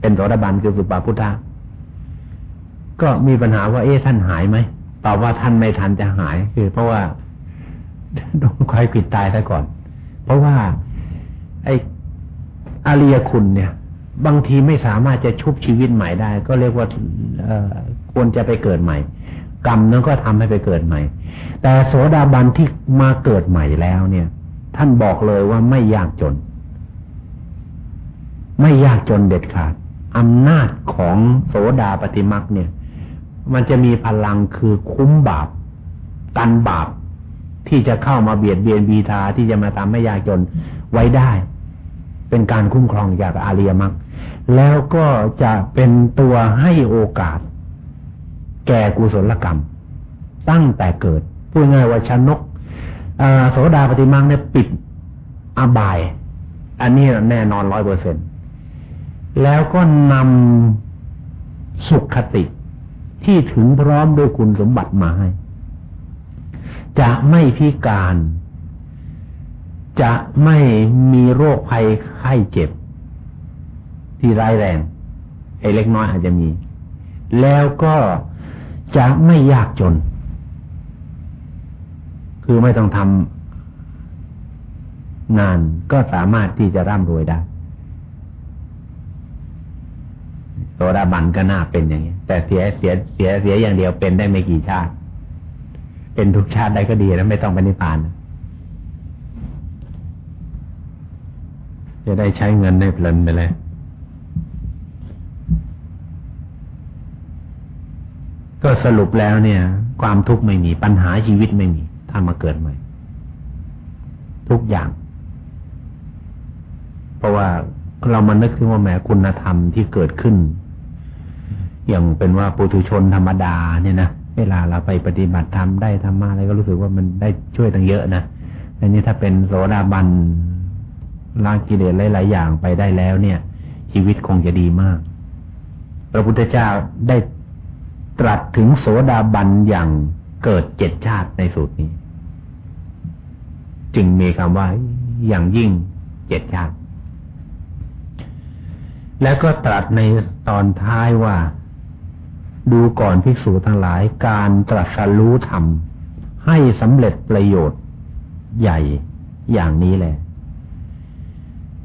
เป็นโสดาบันคือสุปาพุทธะก็มีปัญหาว่าเอ๊ะท่านหายไหม ตอบว่าท่านไม่ทันจะหาย คือ เพราะว่าโดนควายขิดตายซะก่อน เพราะว่า ไอ้อาริยคุณเนี่ย บางทีไม่สามารถจะชุบชีวิตใหม่ได้ ก็เรียกว่าควรจะไปเกิดใหม่ กรรมนั้นก็ทำให้ไปเกิดใหม่ แต่โสดาบันที่มาเกิดใหม่แล้วเนี่ย ท่านบอกเลยว่าไม่ยากจน ไม่ยากจนเด็ดขาดอำนาจของโสดาปฏิมักเนี่ย มันจะมีพลังคือคุ้มบาปตันบาปที่จะเข้ามาเบียดเบียนบีทาที่จะมาทำให้ยากจนไว้ได้ เป็นการคุ้มครองจากอาเรียมักแล้วก็จะเป็นตัวให้โอกาส แก่กุศลกรรม ตั้งแต่เกิดพูดง่ายว่าชนกโสดาปฏิมังเนี่ยปิดอบาย อันนี้แน่นอนร้อยเปอร์เซ็นต์แล้วก็นำสุขคติ ที่ถึงพร้อมด้วยคุณสมบัติมาให้ จะไม่พิการ จะไม่มีโรคภัยไข้เจ็บ ที่ร้ายแรง ไอ้เล็กน้อยอาจจะมี แล้วก็จะไม่ยากจน คือไม่ต้องทำงานก็สามารถที่จะร่ำรวยได้ โสดาบันก็น่าเป็นอย่างนี้แต่เสียเสียเสียเสียอย่างเดียวเป็นได้ไม่กี่ชาติ เป็นทุกชาติได้ก็ดีแล้วไม่ต้องไปนิพพานจะได้ใช้เงินได้เพลินไปเลยก็สรุปแล้วเนี่ย ความทุกข์ไม่มีปัญหาชีวิตไม่มีถ้ามาเกิดใหม่ ทุกอย่าง เพราะว่าเรามานึกถึงว่าแหมคุณธรรมที่เกิดขึ้น อย่างเป็นว่าปุถุชนธรรมดาเนี่ยนะเวลาเราไปปฏิบัติธรรมได้ธรรมะอะไรก็รู้สึกว่ามันได้ช่วยตั้งเยอะนะแต่นี้ถ้าเป็นโสดาบันละกิเลสหลาย ๆ อย่างไปได้แล้วเนี่ย ชีวิตคงจะดีมาก พระพุทธเจ้าได้ตรัสถึงโสดาบันอย่างเกิดเจ็ดชาติในสูตรนี้ จึงมีคำว่าอย่างยิ่งเจ็ดชาติ แล้วก็ตรัสในตอนท้ายว่า ดูก่อนภิกษุทั้งหลายการตรัสรู้ธรรม ให้สำเร็จประโยชน์ใหญ่อย่างนี้แหละ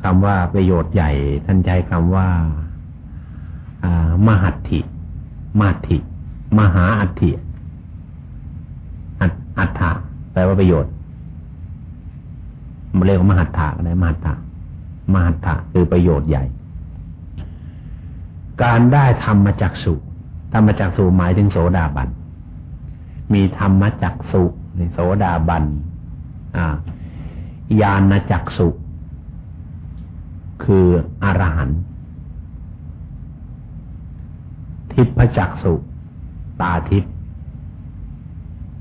คำว่าประโยชน์ใหญ่ ท่านใช้คำว่ามหัตถิมาถิมหาอัตถิอัตถะแปลว่าประโยชน์เรียกว่ามหัตถะนะมหัตถะมหัตถะคือประโยชน์ใหญ่ การได้ธรรมมาจากสุ ธรรมจักสุหมายถึงโสดาบัน มีธรรมจักสุในโสดาบันญาณจักสุ คืออรหันต์ทิพจักสุตาทิพ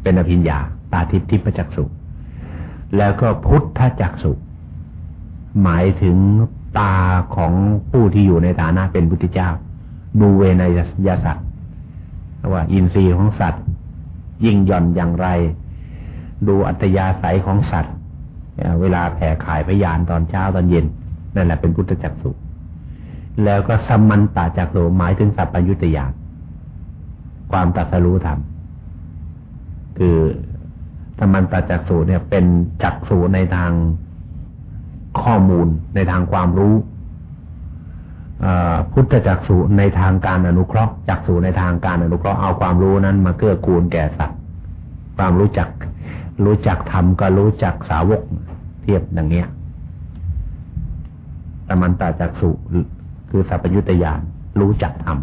เป็นอภิญญา ตาทิพทิพจักสุแล้วก็พุทธจักสุหมายถึงตาของผู้ที่อยู่ในฐานะเป็นพุทธเจ้า ดูเวนยสัตว์ ว่าอินทรีย์ของสัตว์ ยิ่งหย่อนอย่างไร ดูอัตยาศัยของสัตว์เวลาแผ่ขายพยานตอนเช้าตอนเย็น นั่นแหละเป็นพุทธจักสุแล้วก็สัมมันตาจักสุหมายถึงสัพพัญญุตยานความตัดสรู้ธรรมคือสัมมันตาจักสุเนี่ยเป็นจักสุในทางข้อมูลในทางความรู้ พุทธจักสุในทางการอนุเคราะห์จักสุในทางการอนุเคราะห์เอาความรู้นั้นมาเกื้อกูลแก่สัตว์ความรู้จัก รู้จักธรรมก็รู้จักสาวกเทียบดังเนี้ยตมันตาจักสุคือสัพยุตยานรู้จักธรรม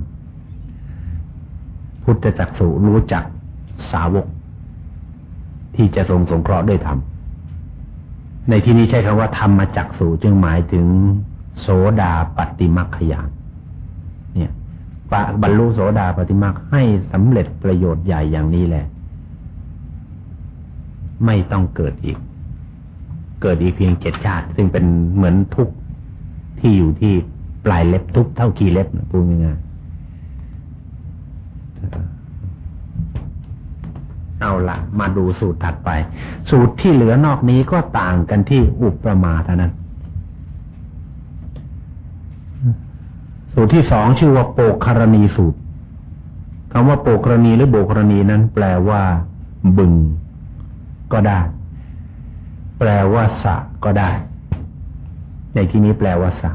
พุทธจักสุรู้จักสาวก ที่จะทรงสงเคราะห์ด้วยธรรมในที่นี้ใช้คำว่าธรรมจักสุจึงหมายถึง โสดาปฏิมักขยานเนี่ยบรรลุโสดาปฏิมักให้สำเร็จประโยชน์ใหญ่อย่างนี้แหละ ไม่ต้องเกิดอีก เกิดอีกเพียงเจ็ดชาติ ซึ่งเป็นเหมือนทุกที่อยู่ที่ปลายเล็บทุกเท่ากีเล็บนะพูดง่ายเอาละมาดูสูตรถัดไป สูตรที่เหลือนอกนี้ก็ต่างกันที่อุปมาเท่านั้น สูตรที่สองชื่อว่าโปกคารณีสูตรคำว่าโปกครณีหรือโบกครณีนั้น แปลว่าบึงก็ได้ แปลว่าสะก็ได้ ในที่นี้แปลว่าสะ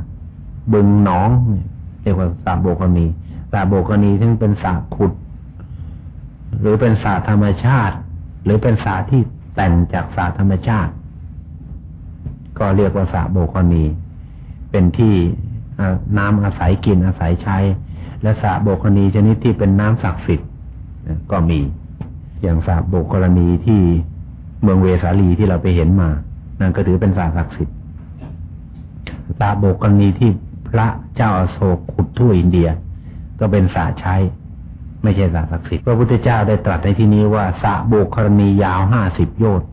บึงหนองเรียกว่าสะโบกครณีสะโบกครณีซึ่งเป็นสะขุด หรือเป็นสะธรรมชาติ หรือเป็นสะที่แต่งจากสะธรรมชาติ ก็เรียกว่าสะโบกครณีเป็นที่ น้ำอาศัยกินอาศัยใช้ และสระโบกรณีชนิดที่เป็นน้ำศักดิ์สิทธิ์ก็มี อย่างสระโบกรณีที่เมืองเวสาลีที่เราไปเห็นมา นั่นก็ถือเป็นสระศักดิ์สิทธิ์สระโบกรณีที่พระเจ้าอาโศกขุดทั่วอินเดีย ก็เป็นสระใช้ ไม่ใช่สระศักดิ์สิทธิ์พระพุทธเจ้าได้ตรัสในที่นี้ว่าสระโบกรณียาวห้าสิบโยชน์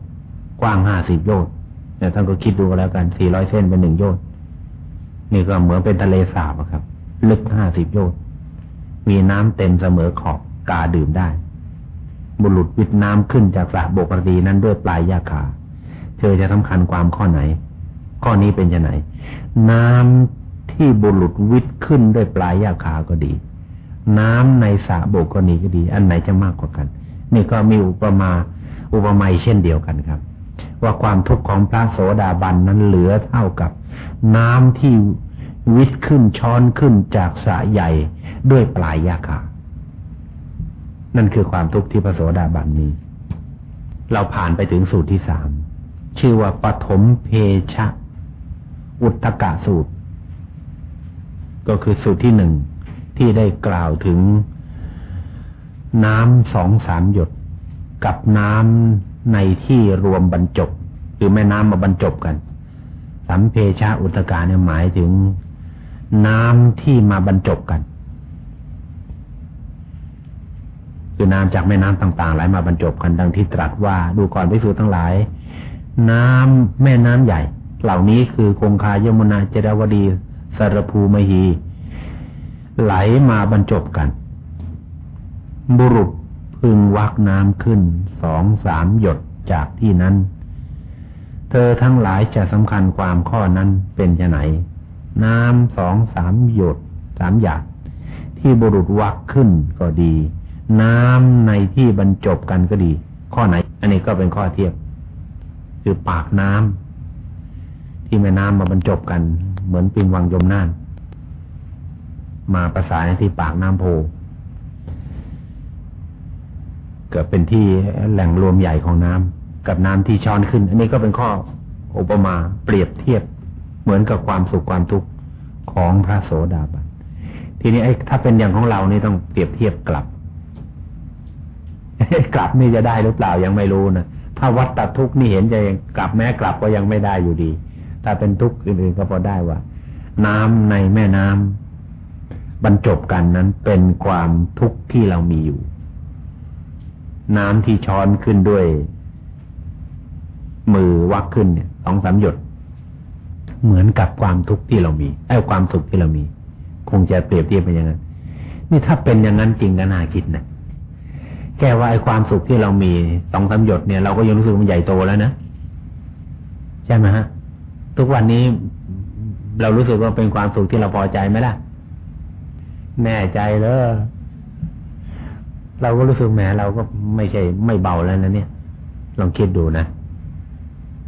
กว้างห้าสิบโยชน์เนี่ยท่านก็คิดดูแล้วกันสี่ร้อยเส้นเป็นหนึ่งโยชน์ นี่ก็เหมือนเป็นทะเลสาบครับ ลึกห้าสิบโยชน์มีน้ำเต็มเสมอขอบกาดื่มได้ บุรุษวิทน้ำขึ้นจากสระโบกรีนั้นด้วยปลายยาขา เธอจะสำคัญความข้อไหน ข้อนี้เป็นยังไงน้ำที่บุรุษวิทขึ้นด้วยปลายยาขาก็ดี น้ำในสระโบกรีก็ดี อันไหนจะมากกว่ากัน นี่ก็มีอุปมาอุปไมยเช่นเดียวกันครับ ว่าความทุกข์ของพระโสดาบันนั้นเหลือเท่ากับ น้ำที่วิทขึ้นช้อนขึ้นจากสระใหญ่ด้วยปลายยาคานั่นคือความทุกข์ที่พระโสดาบันมีเราผ่านไปถึงสูตรที่สามชื่อว่าปฐมเพชะ อุตกะสูตร ก็คือสูตรที่หนึ่งที่ได้กล่าวถึงน้ำสองสามหยด กับน้ำในที่รวมบรรจบคือแม่น้ำมาบรรจบกัน สัมเพชะอุตกาเนี่ยหมายถึงน้ำที่มาบรรจบกัน คือน้ำจากแม่น้ำต่างๆไหลมาบรรจบกันดังที่ตรัสว่าดูก่อนพิสูจน์ทั้งหลาย น้ำแม่น้ำใหญ่ เหล่านี้คือคงคายมุนาเจดวดีสารภูมหี ไหลมาบรรจบกัน บุรุษพึงวักน้ำขึ้นสองสามหยดจากที่นั้น เธอทั้งหลายจะสำคัญความข้อนั้นเป็นจะไหน น้ำสองสามหยดสามหยาดที่บุรุษวักขึ้นก็ดี น้ำในที่บรรจบกันก็ดี ข้อไหน อันนี้ก็เป็นข้อเทียบ คือปากน้ำที่แม่น้ำมาบรรจบกัน เหมือนปิงวังยมน่าน มาประสานที่ปากน้ำโพเกิดเป็นที่แหล่งรวมใหญ่ของน้ำ กับน้ำที่ช้อนขึ้น อันนี้ก็เป็นข้ออุปมาเปรียบเทียบเหมือนกับความสุขความทุกข์ของพระโสดาบัน ทีนี้ไอ้ถ้าเป็นอย่างของเรานี่ต้องเปรียบเทียบกลับ กลับนี่จะได้หรือเปล่ายังไม่รู้นะถ้าวัดตัดทุกนี่เห็นจะกลับแม้กลับก็ยังไม่ได้อยู่ดีถ้าเป็นทุกข์อื่นๆก็พอได้ว่า น้ำในแม่น้ำบรรจบกันนั้นเป็นความทุกข์ที่เรามีอยู่ น้ำที่ช้อนขึ้นด้วย มือวักขึ้นเนี่ยสองสามหยด เหมือนกับความทุกข์ที่เรามีไอ้ความสุขที่เรามี คงจะเปรียบเทียบเป็นอย่างนั้นนี่ถ้าเป็นอย่างนั้นจริงก็น่าคิดนะแค่ว่าไอ้ความสุขที่เรามีสองสามหยดเนี่ยเราก็ยังรู้สึกมันใหญ่โตแล้วนะใช่ไหมฮะ ทุกวันนี้เรารู้สึกว่าเป็นความสุขที่เราพอใจไหมล่ะ แน่ใจเลยเราก็รู้สึกแหมเราก็ไม่ใช่ไม่เบาแล้วนะเนี่ย ลองคิดดูนะ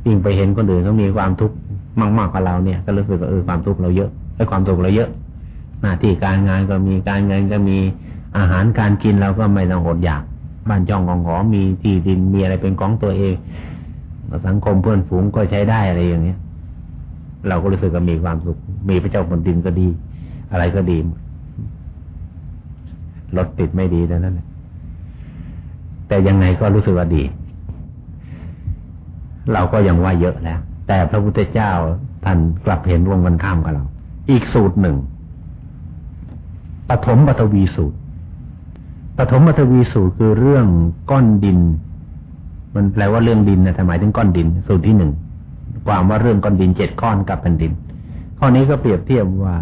ยิ่งไปเห็นคนอื่นเขามีความทุกข์มากๆกกว่าเราเนี่ย ก็รู้สึกว่าเออความทุกข์เราเยอะไอ้ความสุขเราเยอะ หน้าที่การงานก็มีการเงินก็มีอาหารการกินเราก็ไม่ต้องอดอยาก บ้านจ้องของหอมีที่ดินมีอะไรเป็นของตัวเองสังคมเพื่อนฝูงก็ใช้ได้อะไรอย่างเงี้ย เราก็รู้สึกว่ามีความสุข มีพระเจ้าแผ่นดินก็ดี อะไรก็ดีรถติดไม่ดีแต่นั้นแหละแต่ยังไงก็รู้สึกว่าดี เราก็ยังว่าเยอะแล้ว แต่พระพุทธเจ้าท่านกลับเห็นวงกันข้ามกับเรา อีกสูตรหนึ่งปฐมปฐวีสูตรปฐมปฐวีสูตรคือเรื่องก้อนดิน มันแปลว่าเรื่องดินนะหมายถึงก้อนดิน สูตรที่หนึ่งความว่าเรื่องก้อนดินเจ็ดก้อนกับแผ่นดิน ข้อนี้ก็เปรียบเทียบว่า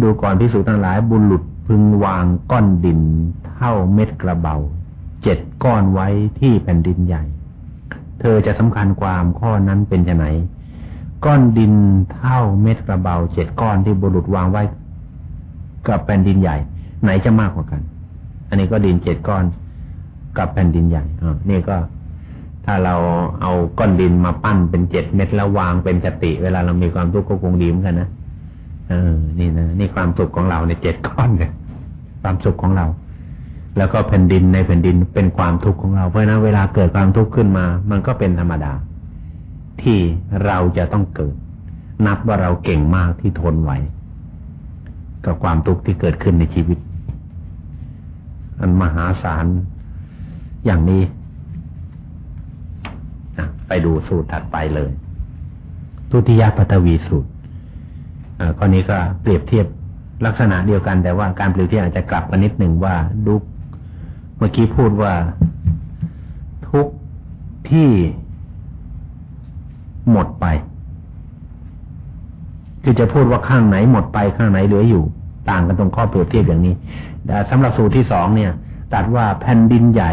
ดูก่อนพิสูจน์ทั้งหลาย บุรุษพึงวางก้อนดิน เท่าเม็ดกระเบาเจ็ดก้อนไว้ที่แผ่นดินใหญ่ เธอจะสำคัญความข้อนั้นเป็นไนก้อนดินเท่าเม็ดกระเบาเจ็ดก้อนที่บุรุษวางไว้ กับแผ่นดินใหญ่ ไหนจะมากกว่ากัน อันนี้ก็ดินเจ็ดก้อนกับแผ่นดินใหญ่อ่านี่ก็ถ้าเราเอาก้อนดินมาปั้นเป็นเจ็ดเม็ดแล้ววางเป็นสติ เวลาเรามีความทุกข์ก็คงดีเหมือนกันนะเออ นี่นะนี่ความสุขของเราในเจ็ดก้อนเนี่ยความสุขของเรา แล้วก็แผ่นดินในแผ่นดินเป็นความทุกข์ของเราเพราะนั้นเวลาเกิดความทุกข์ขึ้นมา มันก็เป็นธรรมดา ที่เราจะต้องเกิด นับว่าเราเก่งมากที่ทนไหวกับความทุกข์ที่เกิดขึ้นในชีวิต อันมหาศาลอย่างนี้ไปดูสูตรถัดไปเลยทุติยปัตวีสูตรข้อนี้ก็เปรียบเทียบลักษณะเดียวกันแต่ว่าการเปรียบเทียบอาจจะกลับกันนิดหนึ่งว่าดู มื่อกี้พูดว่าทุกที่หมดไป คือจะพูดว่าข้างไหนหมดไปข้างไหนเหลืออยู่ ต่างกันตรงข้อเปรียบเทียบอย่างนี้แต่สำหรับสูตรที่สองเนี่ย ตัดว่าแผ่นดินใหญ่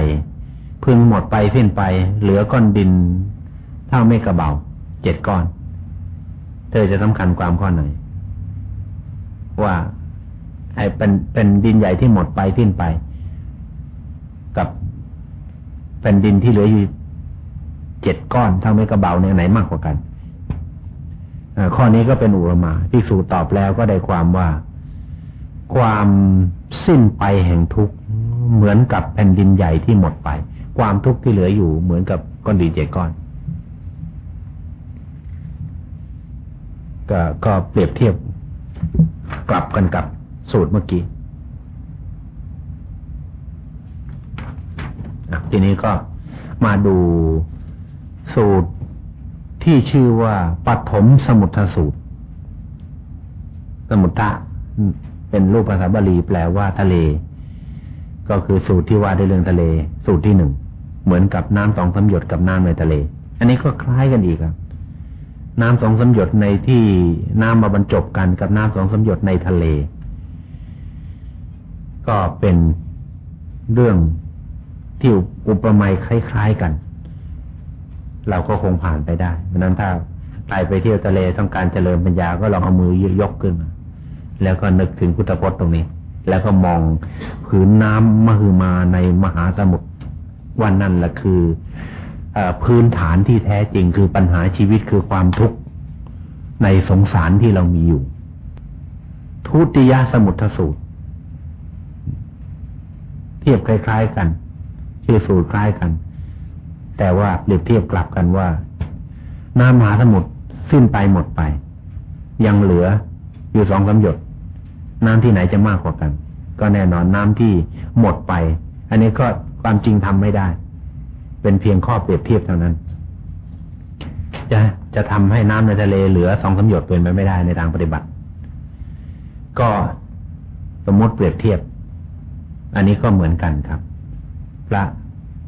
พึงหมดไปสิ้นไป เหลือก้อนดินเท่าเมกะเบาเจ็ดก้อน เธอจะสำคัญความข้อไหน ว่าไอ้เป็นเป็นดินใหญ่ที่หมดไปสิ้นไป เป็นดินที่เหลืออยู่เจ็ดก้อนเท่าเมกะเบาเนี่ยไหนมากกว่ากันข้อนี้ก็เป็นอุปมาที่สูตอบแล้วก็ได้ความว่า ความสิ้นไปแห่งทุกข์เหมือนกับแผ่นดินใหญ่ที่หมดไป ความทุกข์ที่เหลืออยู่เหมือนกับก้อนดินเจ็ดก้อนก็ก็เปรียบเทียบกลับกันกับสูตรเมื่อกี้ ทีนี้ก็มาดูสูตรที่ชื่อว่าปฐมสมุทสูตร สมุทะเป็นรูปภาษาบาลีแปลว่าทะเล ก็คือสูตรที่ว่าด้วยเรื่องทะเล สูตรที่หนึ่งเหมือนกับน้ำสองสาหยดกับน้ำในทะเล อันนี้ก็คล้ายกันอีกครับ น้ำสองสมหยดในที่น้ำมาบรรจบกันกับน้ำสองสมหยดในทะเล ก็เป็นเรื่อง ที่อุปมาคล้ายๆกัน เราก็คงผ่านไปได้เพราะนั้นถ้าไปไปเที่ยวทะเลต้องการเจริญปัญญาก็ลองเอามือยกขึ้นมา แล้วก็นึกถึงพุทธพจน์ตรงนี้ แล้วก็มองผืนน้ำมหึมาในมหาสมุทรว่านั่นแหละคือพื้นฐานที่แท้จริงคือปัญหาชีวิตคือความทุกข์ในสงสารที่เรามีอยู่ ทุติยสมุทสูตร เทียบคล้าย ๆ กัน ชื่สูตรคล้ายกัน แต่ว่าเปรียบเทียบกลับกันว่า น้ำมหาสมุทรสิ้นไปหมดไป ยังเหลืออยู่สองสาหยด น้ำที่ไหนจะมากกว่ากัน ก็แน่นอนน้ำที่หมดไป อันนี้ก็ความจริงทำไม่ได้ เป็นเพียงข้อเปรียบเทียบเท่านั้น จะจะทำให้น้ำในทะเลเหลือสองสาหยดเป็นไปไม่ได้ในทางปฏิบัติ ก็สมมติเปรียบเทียบ อันนี้ก็เหมือนกันครับ พระ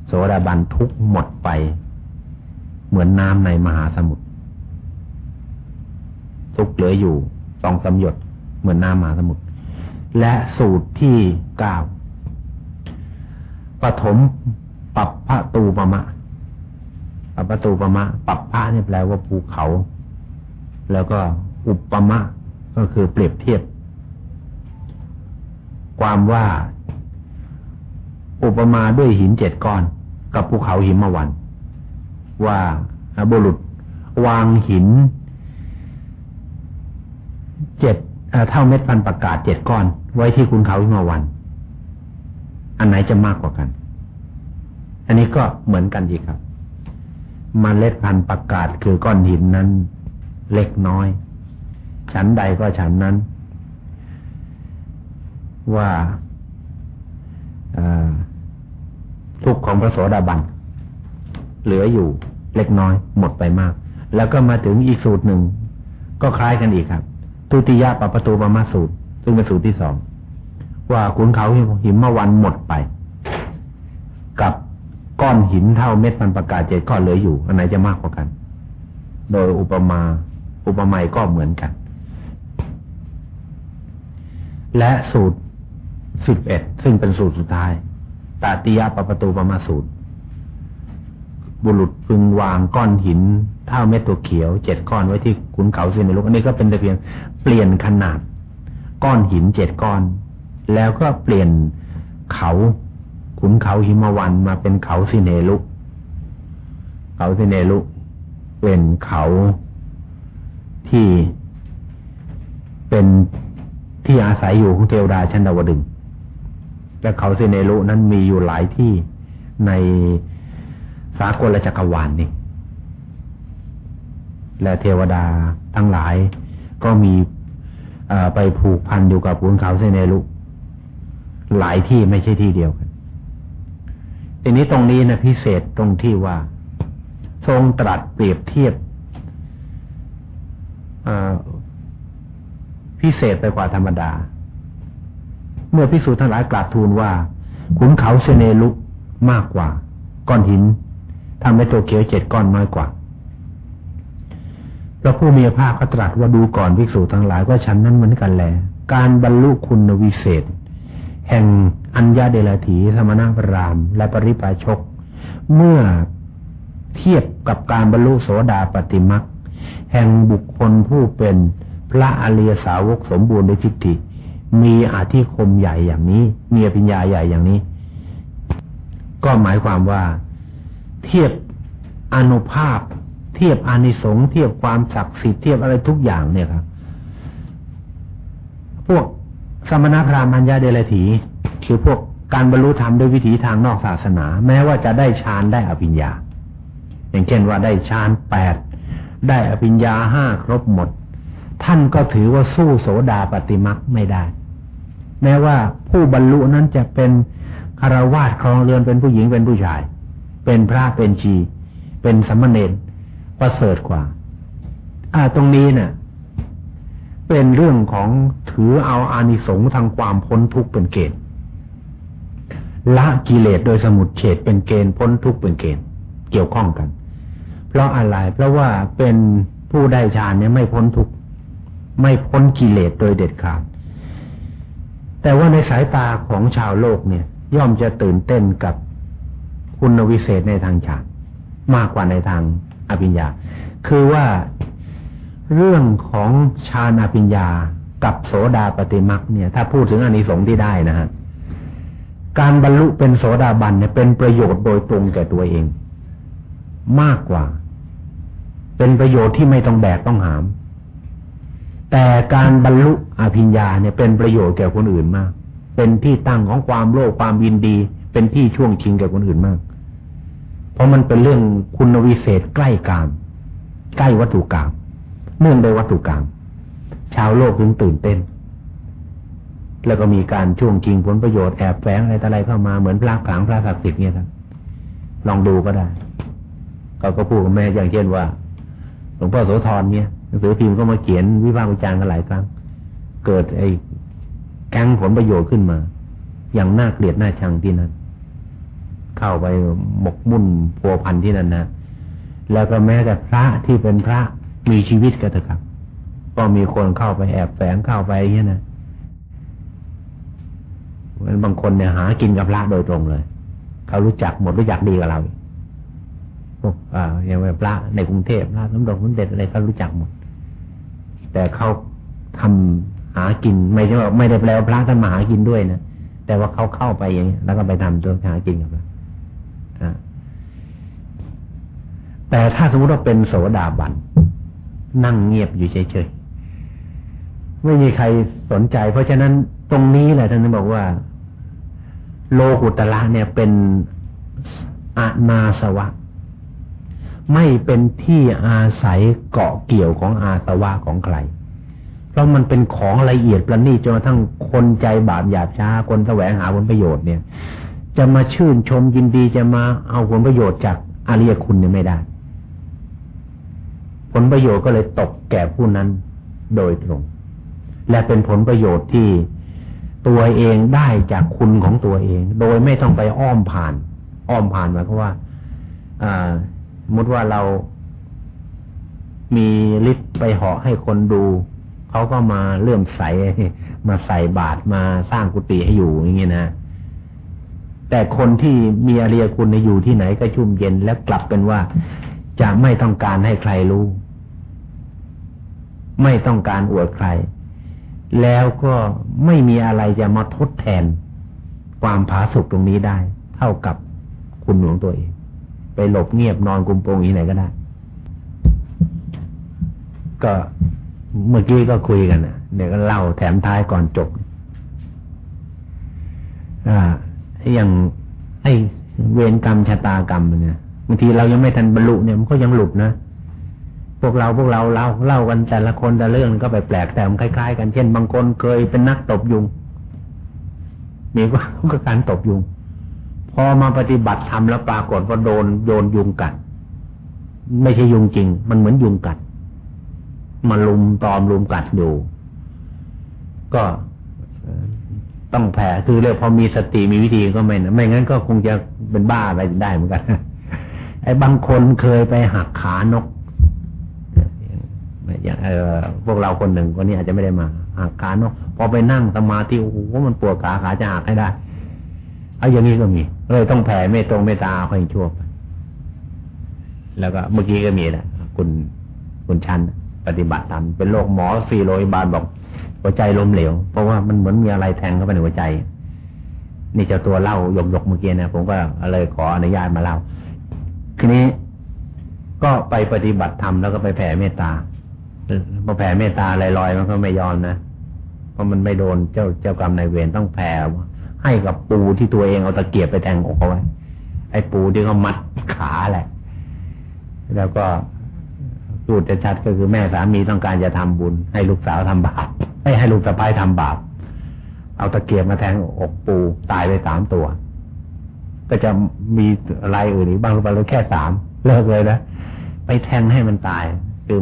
โสดาบันทุกหมดไป เหมือนน้ำในมหาสมุทรทุกเหลืออยู่สองสาหยดเหมือนน้ำมหาสมุทรและสูตรที่เก้าปฐมปับพระตูปมะปับพระตูปมะปับพระนี่แปลว่าภูเขา แล้วก็อุปมะก็คือเปรียบเทียบ ความว่า อุปมาด้วยหินเจ็ดก้อน กับภูเขาหิมะวัน ว่าบุรุษวางหินเจ็ดเท่าเม็ดพันประกาศเจ็ดก้อน ไว้ที่คุณเขาวิมาวัน อันไหนจะมากกว่ากัน อันนี้ก็เหมือนกันอีครับมเมล็ดพันธุ์ประกาศคือก้อนหินนั้น เล็กน้อยฉันใดก็ฉันนั้น ว่า ทุกของพระโสดาบันเหลืออยู่เล็กน้อยหมดไปมาก แล้วก็มาถึงอีกสูตรหนึ่ง ก็คล้ายกันอีกครับตุติยาปประตูปมาสูตร ซึ่งเป็นสูตรที่สอง ว่าขุนเขาหิมมาวันหมดไป กับก้อนหินเท่าเม็ดมันประกาศเจ็ดก้อนเหลืออยู่ อันไหนจะมากกว่ากัน โดยอุปมา อุปไมยก็เหมือนกัน และสูตรสิบเอ็ดซึ่งเป็นสูตรสุดท้าย ตาติยาปประตูปมาสูตร บุรุษพึงวางก้อนหินเท่าเม็ดตัวเขียวเจ็ดก้อนไว้ที่ขุนเขาสินในลูกอันนี้ก็เป็นแต่เพียงเปลี่ยนขนาด ก้อนหินเจ็ดก้อน แล้วก็เปลี่ยนเขาขุนเขาหิมวันมาเป็นเขาสิเนลุเขาสิเนลุเป็นเขาที่เป็นที่อาศัยอยู่ของเทวดาชั้นดาวดึง และเขาสิเนลุนั้นมีอยู่หลายที่ในสากลจักรวาลนนี่ และเทวดาทั้งหลายก็มีไปผูกพันอยู่กับขุนเขาเซเนลุหลายที่ไม่ใช่ที่เดียวกันทีนี้ตรงนี้นะพิเศษตรงที่ว่า ทรงตรัสเปรียบเทียบพิเศษไปกว่าธรรมดา เมื่อพิสูจน์ทั้งหลายกราบทูลว่าขุนเขาเซเนลุกมากกว่า ก้อนหินทำให้ตัวเขียวเจ็ดก้อนน้อยกว่าพระผู้มีพระภาคก็ตรัสว่าดูก่อนภิกษุทั้งหลายว่าฉันนั้นเหมือนกันแหละการบรรลุคุณวิเศษ แห่งอัญญาเดลถีสมณพราม และปริปาชก เมื่อเทียบกับการบรรลุโสดาปติมักแห่งบุคคลผู้เป็นพระอริยสาวกสมบูรณ์ในทิฏฐิ มีอาธิคมใหญ่อย่างนี้ มีปัญญาใหญ่อย่างนี้ ก็หมายความว่าเทียบอนุภาพ เทียบอานิสงส์เทียบความศักดิ์สิทธิ์เทียบอะไรทุกอย่างเนี่ยครับ พวกสมณพราหมณ์ญาเดลถีคือพวกการบรรลุธรรมด้วยวิถีทางนอกศาสนา แม้ว่าจะได้ฌานได้อภิญญา อย่างเช่นว่าได้ฌานแปดได้อภิญญาห้าครบหมด ท่านก็ถือว่าสู้โสดาปฏิมักไม่ได้ แม้ว่าผู้บรรลุนั้นจะเป็นคารวาสครองเรือนเป็นผู้หญิงเป็นผู้ชาย เป็นพระเป็นชี เป็นสัมมเนรประเสริฐกว่า อ่าตรงนี้เนะ่ยเป็นเรื่องของถือเอาอานิสงส์ทางความพ้นทุกข์เป็นเกณฑ์ละกิเลสโดยสมุดเฉดเป็นเกณฑ์พ้นทุกข์เป็นเกณฑ์เกี่ยวข้องกัน เพราะอะไรเพราะว่าเป็นผู้ได้ฌานเนี่ยไม่พ้นทุกข์ไม่พ้นกิเลสโดยเด็ดขาด แต่ว่าในสายตาของชาวโลกเนี่ย ย่อมจะตื่นเต้นกับคุณวิเศษในทางฌานมากกว่าในทางอภิญญา คือว่าเรื่องของฌานอภิญญากับโสดาปฏิมักเนี่ย ถ้าพูดถึงอานิสงส์ที่ได้นะฮะการบรรลุเป็นโสดาบันเนี่ยเป็นประโยชน์โดยตรงแก่ตัวเอง มากกว่า เป็นประโยชน์ที่ไม่ต้องแบกต้องหาม แต่การบรรลุอภิญญาเนี่ยเป็นประโยชน์แก่คนอื่นมาก เป็นที่ตั้งของความโลภความยินดี เป็นที่ช่วงชิงแก่คนอื่นมาก เพราะมันเป็นเรื่องคุณวิเศษใกล้กาม ใกล้วัตถุกรรมเนื่องโดยวัตถุกรรมชาวโลกถึงตื่นเต้น แล้วก็มีการช่วงชิงผลประโยชน์แอบแฝงอะไรต่ออะไรเข้ามาเหมือนพระขลังพระศักดิ์สิทธิ์เนี่ยครับลองดูก็ได้เขาก็พูดกับแม่อย่างเช่นว่าหลวงพ่อโสธรเนี่ย หนังสือพิมพ์ก็มาเขียนวิพากษ์วิจารณ์กันหลายครั้ง เกิดไอ้แก๊งผลประโยชน์ขึ้นมา อย่างน่าเกลียดน่าชังที่นั่น เข้าไปหมกมุ่นพัวพันที่นั่นนะ แล้วก็แม้แต่พระที่เป็นพระมีชีวิตก็เถอะครับ ก็มีคนเข้าไปแอบแฝงเข้าไปอย่างนี้นะมันบางคนเนี่ยหากินกับพระโดยตรงเลย เขารู้จักหมดรู้จักดีกับเราพวกอ่าอย่างแบบพระในกรุงเทพพระสมเด็จสมเด็จอะไรเขารู้จักหมด แต่เขาทำหากินไม่ใช่ว่าไม่ได้แปลว่าพระท่านมาหากินด้วยนะแต่ว่าเขาเข้าไปอย่างนี้แล้วก็ไปทำตัวหากินกับเราแต่ถ้าสมมติว่าเป็นโสดาบันนั่งเงียบอยู่เฉยๆไม่มีใครสนใจ เพราะฉะนั้นตรงนี้แหละท่านบอกว่า โลกุตละเนี่ยเป็นอนาสวะ ไม่เป็นที่อาศัยเกาะเกี่ยวของอาสวะของใคร เพราะมันเป็นของละเอียดประณีตจนกระทั่งคนใจบาปหยาบช้าคนแสวงหาผลประโยชน์เนี่ย จะมาชื่นชมยินดีจะมาเอาผลประโยชน์จากอริยคุณเนี่ยไม่ได้ ผลประโยชน์ก็เลยตกแก่ผู้นั้นโดยตรง และเป็นผลประโยชน์ที่ตัวเองได้จากคุณของตัวเอง โดยไม่ต้องไปอ้อมผ่าน อ้อมผ่านหมายความว่าอ่า มุดว่าเรามีลิฟต์ไปเหาะให้คนดูเขาก็มาเลื่อมใส มาใส่บาตรมาสร้างกุฏิให้อยู่อย่างเงี้ยนะแต่คนที่มีอริยคุณอยู่ที่ไหนก็ชุ่มเย็นและกลับเป็นว่าจะไม่ต้องการให้ใครรู้ ไม่ต้องการอวดใคร แล้วก็ไม่มีอะไรจะมาทดแทน ความผาสุกตรงนี้ได้ เท่ากับคุณหลวงตัวเอง ไปหลบเงียบนอนกุมโปงที่ไหนก็ได้ ก็เมื่อกี้ก็คุยกันนะเดี๋ยวก็เล่าแถมท้ายก่อนจบ อ่า อย่างไอ้เวรกรรมชะตากรรมเนี่ยบางทีเรายังไม่ทันบรรลุเนี่ยมันก็ยังหลุดนะพวกเราพวกเราเล่าเล่ากันแต่ละคนแต่ละเรื่องก็ไปแปลกแต่มันคล้ายๆ กันเช่น บางคนเคยเป็นนักตบยุง มีก็ก็การตบยุง พอมาปฏิบัติทำแล้วปรากฏว่าโดนโยนยุงกัด ไม่ใช่ยุงจริง มันเหมือนยุงกัด มาลุมตอมลุมกัดอยู่ ก็ต้องแผ่คือเรียกพอมีสติมีวิธีก็ไม่นะไม่งั้นก็คงจะเป็นบ้าอะไรได้เหมือนกัน ไอ้บางคนเคยไปหักขานกอย่างเออพวกเราคนหนึ่งคนนี้อาจจะไม่ได้มาหักขานกพอไปนั่งสมาธิโอ้โหมันปวดขาขาจะหักให้ได้ เอาอย่างนี้ก็มีเลยต้องแผ่เมตตงเมตตาค่อยชั่วไปแล้วก็เมื่อกี้ก็มีแหละคุณคุณชันปฏิบัติตามเป็นโรคหมอฟีโรยบาลบอกหัวใจล้มเหลว เพราะว่ามันเหมือนมีอะไรแทงเข้าไปในหัวใจ นี่เจ้าตัวเล่ายกยกเมื่อกี้นะผมก็เลยขออนุญาตมาเล่าทีนี้ก็ไปปฏิบัติธรรมแล้วก็ไปแผ่เมตตาพอแผ่เมตตาลอยๆมันก็ไม่ยอมนะเพราะมันไม่โดนเจ้าเจ้ากรรมนายเวรต้องแผ่ ให้กับปูที่ตัวเองเอาตะเกียบไปแทงอกเอาไว้ ไอ้ปูที่เขามัดขาแหละ แล้วก็พูดชัดก็คือแม่สามีต้องการจะทำบุญ ให้ลูกสาวทำบาปให้ให้ลูกสะพ้ายทำบาปเอาตะเกียบมาแทงอกปูตายไปสามตัว ก็จะมีอะไรอื่นอีกบ้างหรือเปล่าหรือแค่สามเลิกเลยนะไปแทงให้มันตายคือ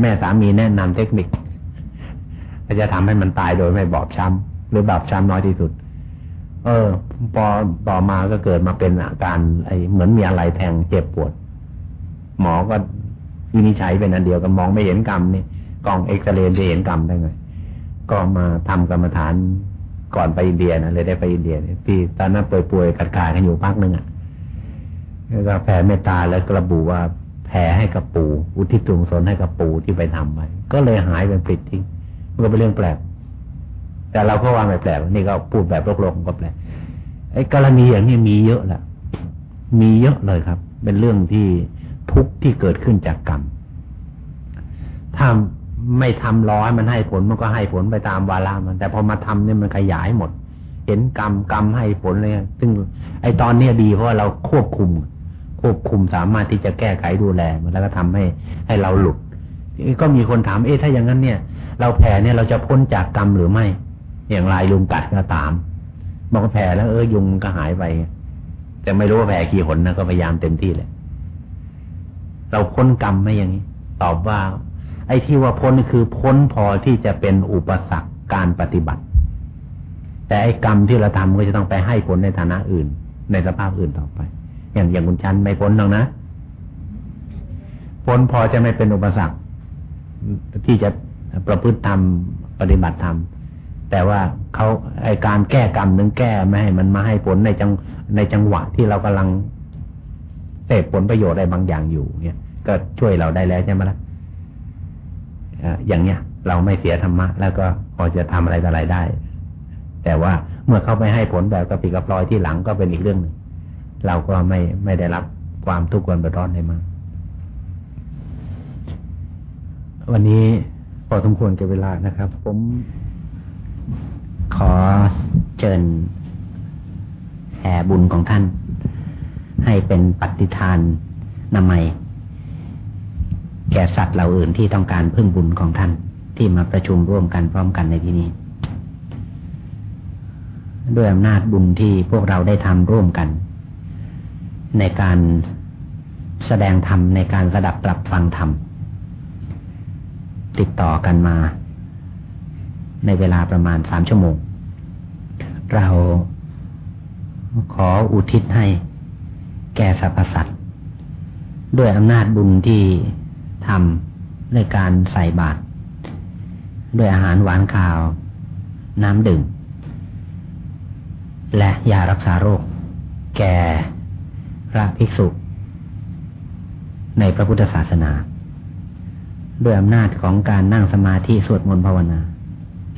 แม่สามีแนะนำเทคนิคจะทำให้มันตายโดยไม่บอบช้ำหรือบอบช้ำน้อยที่สุด เออ พอต่อมาก็เกิดมาเป็นอาการไอเหมือนมีอะไรแทงเจ็บปวด หมอก็วินิจฉัยเป็นอันเดียวกันมองไม่เห็นกรรมนี่กล้องเอ็กซเรย์จะเห็นกรรมได้ไงก็มาทำกรรมฐานก่อนไปอินเดียนะเลยได้ไปอินเดียที่ตอนนั้นป่วยๆกัดขากันอยู่พักหนึ่งอะแล้วก็แผ่เมตตาแล้วกระบุว่าแผ่ให้กับปู่อุทิศส่วนสนให้กับปู่ที่ไปทำไว้ก็เลยหายเป็นปลิดทิ้งมันก็เป็นเรื่องแปลก แต่เราก็ว่าไม่แปลกนี่ก็พูดแบบโลกๆก็แปลกไอ้กรณีอย่างนี้มีเยอะแหละมีเยอะเลยครับ เป็นเรื่องที่ทุกข์ที่เกิดขึ้นจากกรรมถ้าไม่ทำร้อยมันให้ผลมันก็ให้ผลไปตามวาระมัน แต่พอมาทำเนี่ยมันขยายหมด เห็นกรรมกรรมให้ผลเลยซึ่งไอ้ตอนเนี้ยดีเพราะว่าเราควบคุม ควบคุมสามารถที่จะแก้ไขดูแลมันแล้วก็ทำให้ให้เราหลุดก็มีคนถามเอ๊ะถ้าอย่างนั้นเนี่ย เราแผ่เนี่ยเราจะพ้นจากกรรมหรือไม่ อย่างไรยุงกัดก็ตามบอกแผ่แล้วเออยุงก็หายไป แต่ไม่รู้ว่าแผ่กี่หนนะก็พยายามเต็มที่เลยเราพ้นกรรมไหมอย่างนี้ ตอบว่า ไอ้ที่ว่าพ้นคือพ้นพอที่จะเป็นอุปสรรคการปฏิบัติ แต่ไอ้กรรมที่เราทำก็จะต้องไปให้ผลในฐานะอื่น ในสภาพอื่นต่อไป อย่างอย่างคุณชันไม่พ้นหรอกนะพ้นพอจะไม่เป็นอุปสรรค ที่จะประพฤติธรรมปฏิบัติธรรม แต่ว่าเขาไอการแก้กรรมนึงแก้ไม่ให้มันมาให้ผลในจังในจังหวะที่เรากำลังเสพผลประโยชน์อะไรบางอย่างอยู่เนี่ยก็ช่วยเราได้แล้วใช่ไหมล่ะอย่างเนี้ยเราไม่เสียธรรมะ แล้วก็พอจะทำอะไรอะไรได้ แต่ว่าเมื่อเขาไปให้ผลแบบกระปิกระปลอยที่หลังก็เป็นอีกเรื่องหนึ่งเราก็ไม่ไม่ได้รับความทุกข์ความเดือดร้อนได้มากวันนี้พอสมควรแก่เวลานะครับ ผม ขอเชิญแผ่บุญของท่าน ให้เป็นปฏิทานนามัย แก่สัตว์เหล่าอื่นที่ต้องการพึ่งบุญของท่านที่มาประชุมร่วมกันพร้อมกันในที่นี้ ด้วยอำนาจบุญที่พวกเราได้ทำร่วมกัน ในการแสดงธรรมในการสดับปรับฟังธรรมติดต่อกันมา ในเวลาประมาณสามชั่วโมง เราขออุทิศให้แก่สรรพสัตว์ด้วยอำนาจบุญที่ทำในการใส่บาตรด้วยอาหารหวานข้าว น้ำดื่มและยารักษาโรค แก่พระภิกษุ ในพระพุทธศาสนา ด้วยอำนาจของการนั่งสมาธิสวดมนต์ภาวนา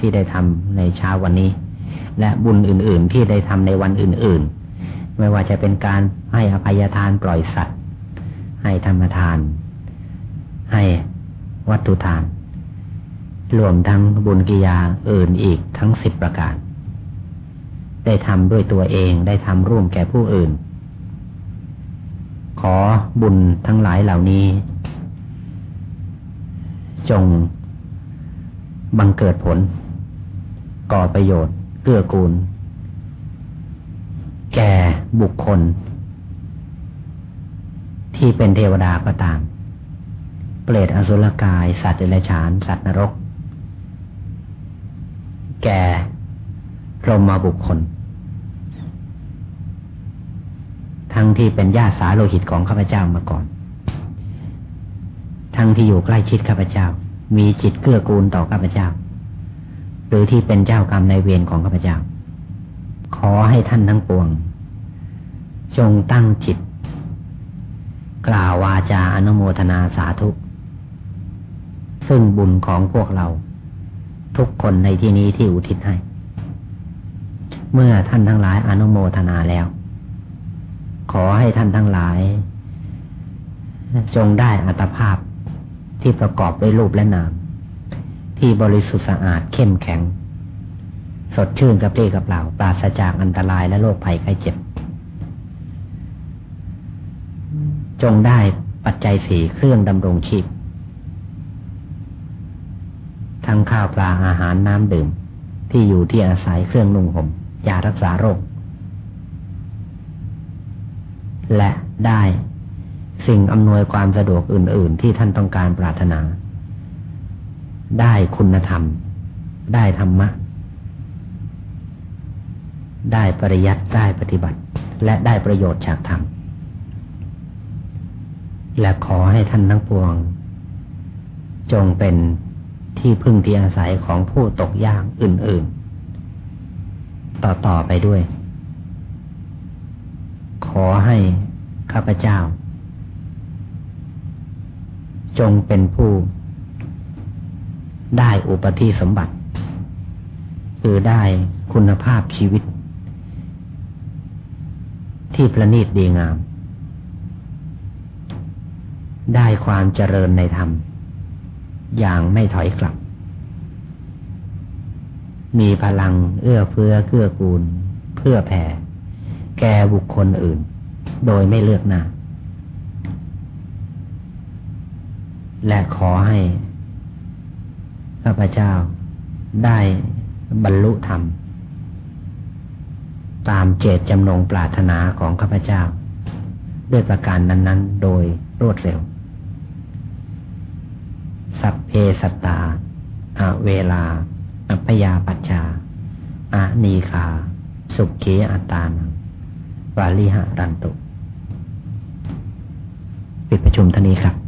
ที่ได้ทำในเช้าวันนี้ และบุญอื่น ๆ ที่ได้ทำในวันอื่น ๆ ไม่ว่าจะเป็นการให้อภัยทานปล่อยสัตว์ ให้ธรรมทาน ให้วัตถุทาน รวมทั้งบุญกิยาอื่นอีกทั้งสิบประการ ได้ทำด้วยตัวเองได้ทำร่วมแก่ผู้อื่น ขอบุญทั้งหลายเหล่านี้ จงบังเกิดผล ก่อประโยชน์ เกื้อกูล แก่บุคคล ที่เป็นเทวดาก็ตาม เปรตอสุรกาย สัตว์เดรัจฉาน สัตว์นรก แก่พรหมบุคคล ทั้งที่เป็นญาติสาโลหิตของข้าพเจ้ามาก่อน ทั้งที่อยู่ใกล้ชิดข้าพเจ้า มีจิตเกื้อกูลต่อข้าพเจ้า หรือที่เป็นเจ้ากรรมในเวรของข้าพเจ้า ขอให้ท่านทั้งปวง จงตั้งจิต กล่าววาจาอนุโมทนาสาธุ ซึ่งบุญของพวกเรา ทุกคนในที่นี้ที่อุทิศให้ เมื่อท่านทั้งหลายอนุโมทนาแล้ว ขอให้ท่านทั้งหลาย จงได้อัตภาพที่ประกอบด้วยรูปและนาม ที่บริสุทธิ์สะอาดเข้มแข็ง สดชื่นกับเรีกับเป๋าปราศจากอันตรายและโรคภัยไข้เจ็บ จงได้ปัจจัยสี่เครื่องดำรงชีพ ทั้งข้าวปลาอาหารน้ำดื่ม ที่อยู่ที่อาศัยเครื่องนุ่งห่มยารักษาโรค และได้สิ่งอำนวยความสะดวกอื่น ๆ ที่ท่านต้องการปรารถนา ได้คุณธรรม ได้ธรรมะ ได้ปริยัติได้ปฏิบัติ และได้ประโยชน์จากธรรม และขอให้ท่านทั้งปวง จงเป็นที่พึ่งที่อาศัยของผู้ตกยากอื่น ๆ ต่อๆไปด้วย ขอให้ข้าพเจ้า จงเป็นผู้ ได้อุปธิสมบัติ คือได้คุณภาพชีวิต ที่ประณีตดีงาม ได้ความเจริญในธรรม อย่างไม่ถอยกลับ มีพลังเอื้อเฟื้อเกื้อกูล เพื่อแผ่ แก่บุคคลอื่น โดยไม่เลือกหน้าและขอให้ ข้าพเจ้าได้บรรลุธรรม ตามเจตจำนงปรารถนาของข้าพเจ้า ด้วยประการนั้น ๆ โดยรวดเร็ว สัพเพสัตตาอาเวลา อัพยาปัจจาอานีคา สุขเขอัตตานังวาลิหะรันตุ ปิดประชุมท่านี้ครับ